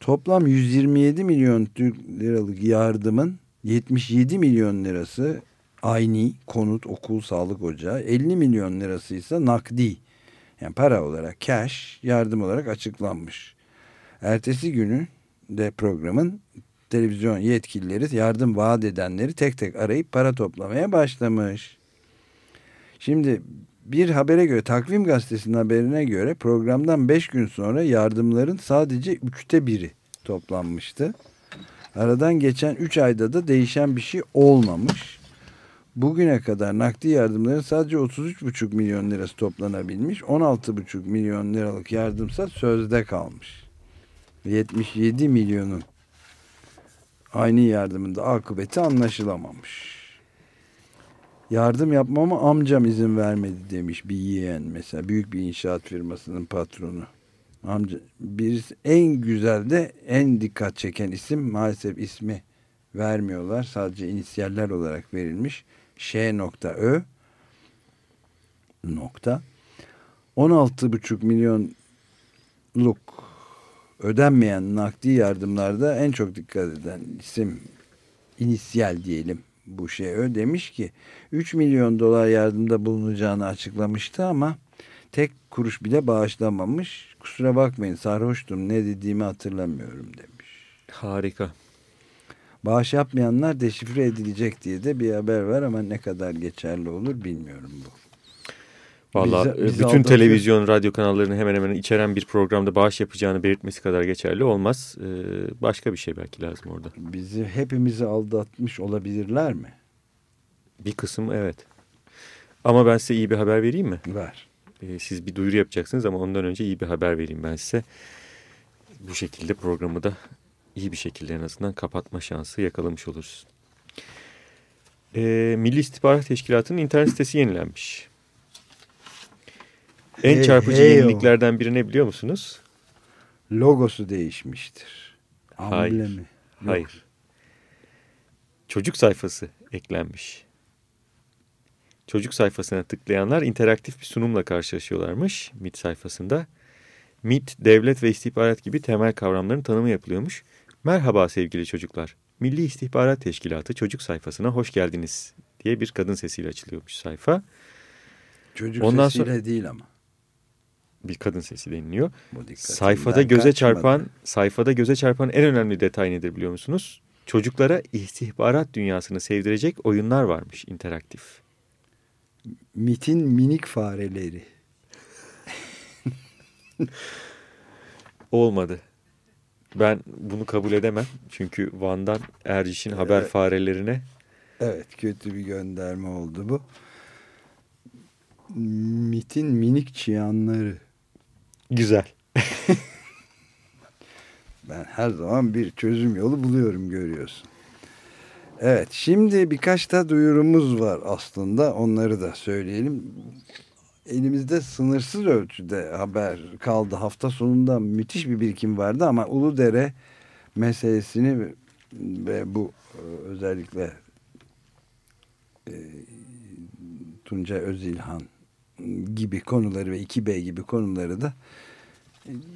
Toplam 127 milyon Türk liralık yardımın 77 milyon lirası aynı konut, okul, sağlık ocağı, 50 milyon lirası ise nakdi yani para olarak cash yardım olarak açıklanmış. Ertesi günü de programın televizyon yetkilileri yardım vaat edenleri tek tek arayıp para toplamaya başlamış. Şimdi bir habere göre Takvim Gazetesi'nin haberine göre programdan 5 gün sonra yardımların sadece üçte biri toplanmıştı. Aradan geçen 3 ayda da değişen bir şey olmamış. Bugüne kadar nakdi yardımların sadece 33,5 milyon lirası toplanabilmiş. 16,5 milyon liralık yardımsa sözde kalmış. 77 milyonun aynı yardımında akıbeti anlaşılamamış. Yardım yapmama amcam izin vermedi demiş bir yeğen mesela. Büyük bir inşaat firmasının patronu. Amca birisi en güzel de en dikkat çeken isim maalesef ismi vermiyorlar. Sadece inisiyaller olarak verilmiş. Ş.Ö nokta 16,5 milyonluk ödenmeyen nakdi yardımlarda en çok dikkat eden isim inisiyal diyelim bu şey ö demiş ki 3 milyon dolar yardımda bulunacağını açıklamıştı ama tek kuruş bile bağışlamamış. Kusura bakmayın sarhoştum ne dediğimi hatırlamıyorum demiş. Harika. Bağış yapmayanlar deşifre edilecek diye de bir haber var ama ne kadar geçerli olur bilmiyorum bu. Valla bizi bütün aldatıyor. televizyon, radyo kanallarını hemen hemen içeren bir programda bağış yapacağını belirtmesi kadar geçerli olmaz. Ee, başka bir şey belki lazım orada. Bizi hepimizi aldatmış olabilirler mi? Bir kısım evet. Ama ben size iyi bir haber vereyim mi? Ver. Ee, siz bir duyuru yapacaksınız ama ondan önce iyi bir haber vereyim ben size. Bu şekilde programı da iyi bir şekilde en azından kapatma şansı yakalamış oluruz. Ee, Milli İstihbarat Teşkilatı'nın internet sitesi yenilenmiş. En Hey, çarpıcı hey yeniliklerden biri ne biliyor musunuz? Logosu değişmiştir. Hayır. Amblemi. Yok. Hayır. Çocuk sayfası eklenmiş. Çocuk sayfasına tıklayanlar interaktif bir sunumla karşılaşıyorlarmış MIT sayfasında. MIT, devlet ve istihbarat gibi temel kavramların tanımı yapılıyormuş. Merhaba sevgili çocuklar. Milli İstihbarat Teşkilatı çocuk sayfasına hoş geldiniz diye bir kadın sesiyle açılıyormuş sayfa. Çocuk Ondan sesiyle sonra- değil ama. Bir kadın sesi deniliyor. Sayfada göze kaçmadı. çarpan, sayfada göze çarpan en önemli detay nedir biliyor musunuz? Çocuklara istihbarat dünyasını sevdirecek oyunlar varmış interaktif. MIT'in minik fareleri. Olmadı. Ben bunu kabul edemem. Çünkü Van'dan Erciş'in haber farelerine Evet kötü bir gönderme oldu bu. MIT'in minik çıyanları. güzel. Ben her zaman bir çözüm yolu buluyorum görüyorsun. Evet şimdi birkaç da duyurumuz var aslında onları da söyleyelim. Elimizde sınırsız ölçüde haber kaldı. Hafta sonunda müthiş bir birikim vardı ama Uludere meselesini ve bu e, özellikle e, Tunca Özilhan gibi konuları ve 2B gibi konuları da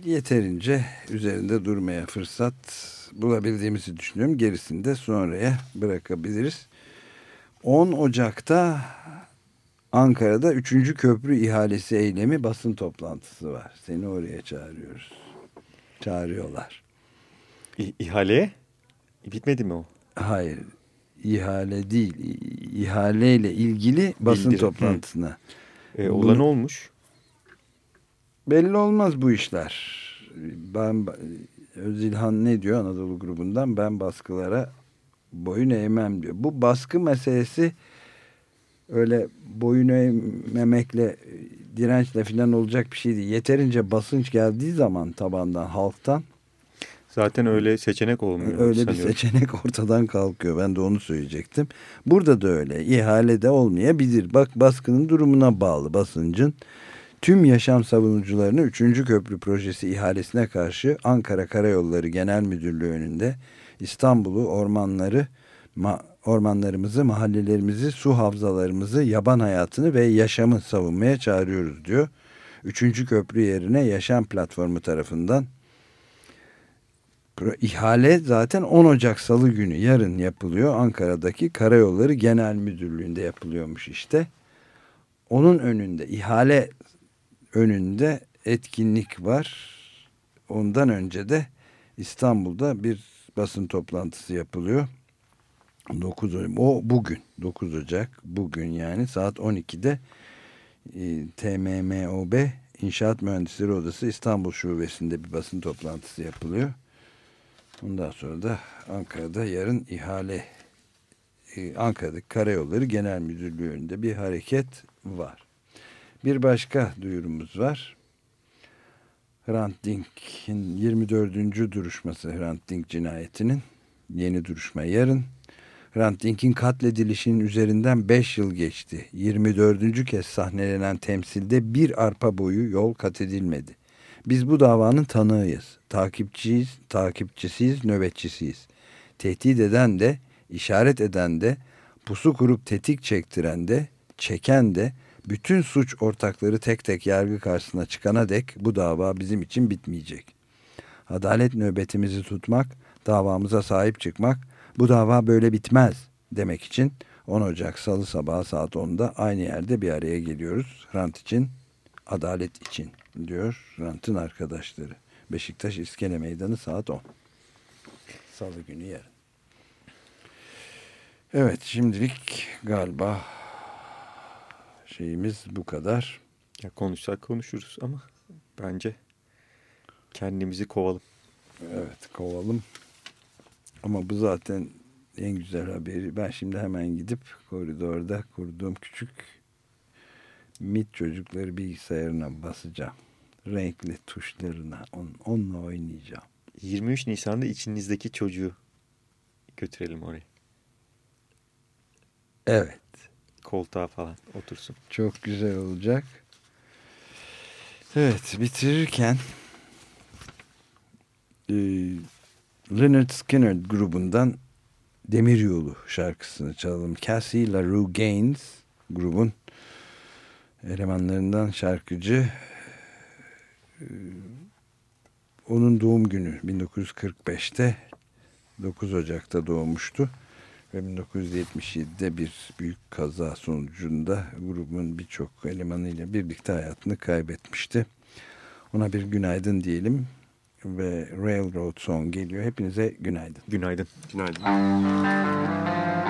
yeterince üzerinde durmaya fırsat bulabildiğimizi düşünüyorum. Gerisini de sonraya bırakabiliriz. 10 Ocak'ta Ankara'da 3. köprü ihalesi eylemi basın toplantısı var. Seni oraya çağırıyoruz. Çağırıyorlar. İ- İhaleye bitmedi mi o? Hayır. ihale değil. İhaleyle ilgili basın Bildirim. toplantısına. E, Bu- olan olmuş. Belli olmaz bu işler. Ben Özilhan ne diyor Anadolu grubundan? Ben baskılara boyun eğmem diyor. Bu baskı meselesi öyle boyun eğmemekle dirençle falan olacak bir şey değil. Yeterince basınç geldiği zaman tabandan halktan Zaten öyle seçenek olmuyor. öyle bir sanıyorum. seçenek ortadan kalkıyor. Ben de onu söyleyecektim. Burada da öyle. İhalede olmayabilir. Bak baskının durumuna bağlı basıncın. Tüm yaşam savunucularını 3. köprü projesi ihalesine karşı Ankara Karayolları Genel Müdürlüğü önünde İstanbul'u, ormanları, ma ormanlarımızı, mahallelerimizi, su havzalarımızı, yaban hayatını ve yaşamı savunmaya çağırıyoruz diyor. 3. köprü yerine Yaşam Platformu tarafından İhale zaten 10 Ocak Salı günü yarın yapılıyor. Ankara'daki Karayolları Genel Müdürlüğü'nde yapılıyormuş işte. Onun önünde ihale önünde etkinlik var. Ondan önce de İstanbul'da bir basın toplantısı yapılıyor. 9 Ocak, o bugün 9 Ocak bugün yani saat 12'de e, TMMOB İnşaat Mühendisleri Odası İstanbul Şubesi'nde bir basın toplantısı yapılıyor. Ondan sonra da Ankara'da yarın ihale e, Ankara'daki Karayolları Genel Müdürlüğü önünde bir hareket var. Bir başka duyurumuz var. Hrant Dink'in 24. duruşması Hrant Dink cinayetinin yeni duruşma yarın. Hrant Dink'in katledilişinin üzerinden 5 yıl geçti. 24. kez sahnelenen temsilde bir arpa boyu yol kat edilmedi. Biz bu davanın tanığıyız. Takipçiyiz, takipçisiyiz, nöbetçisiyiz. Tehdit eden de, işaret eden de, pusu kurup tetik çektiren de, çeken de, bütün suç ortakları tek tek yargı karşısına çıkana dek bu dava bizim için bitmeyecek. Adalet nöbetimizi tutmak, davamıza sahip çıkmak, bu dava böyle bitmez demek için 10 Ocak Salı sabahı saat 10'da aynı yerde bir araya geliyoruz. Hrant için, adalet için diyor Hrant'ın arkadaşları. Beşiktaş İskele Meydanı saat 10. Salı günü yarın. Evet şimdilik galiba şeyimiz bu kadar. Ya konuşsak konuşuruz ama bence kendimizi kovalım. Evet kovalım. Ama bu zaten en güzel haberi. Ben şimdi hemen gidip koridorda kurduğum küçük MIT çocukları bilgisayarına basacağım. Renkli tuşlarına on, onunla oynayacağım. 23 Nisan'da içinizdeki çocuğu götürelim oraya. Evet. Koltuğa falan otursun. Çok güzel olacak. Evet bitirirken e, Leonard Skinner grubundan Demiryolu şarkısını çalalım. Cassie LaRue Gaines grubun elemanlarından şarkıcı e, onun doğum günü 1945'te 9 Ocak'ta doğmuştu ve 1977'de bir büyük kaza sonucunda grubun birçok elemanıyla birlikte hayatını kaybetmişti. Ona bir günaydın diyelim ve Railroad Song geliyor. Hepinize günaydın. Günaydın. Günaydın. I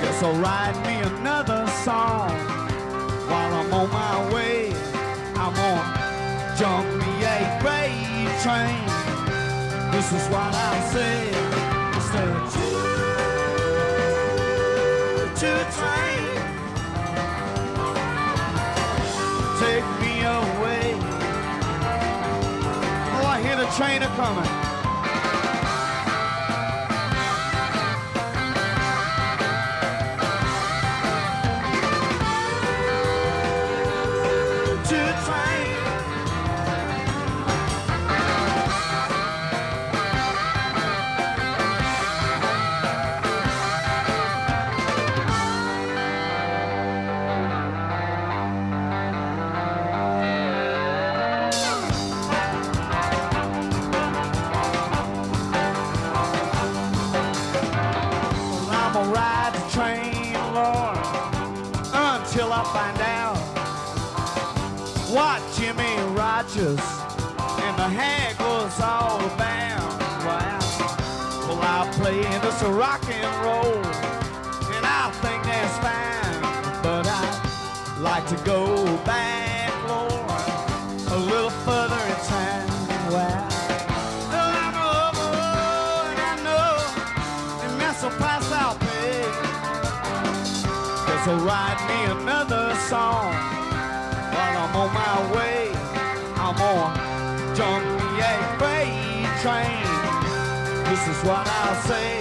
Guess I'll write me another song while I'm on my way. I'm on jump me a freight train. This is what I say. Instead of choo choo train, take me away. Oh, I hear the train a coming. And the hag was all bound. Well, I play in this rock and roll, and I think that's fine. But I'd like to go back, Lord, a little further in time. Well, I'm a lover, and I know it mess will pass out, babe. Cause he'll write me another song. This is what I'll say.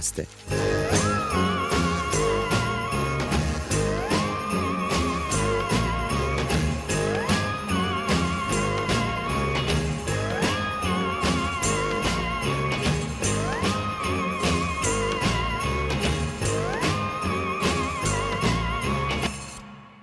Açık Gazete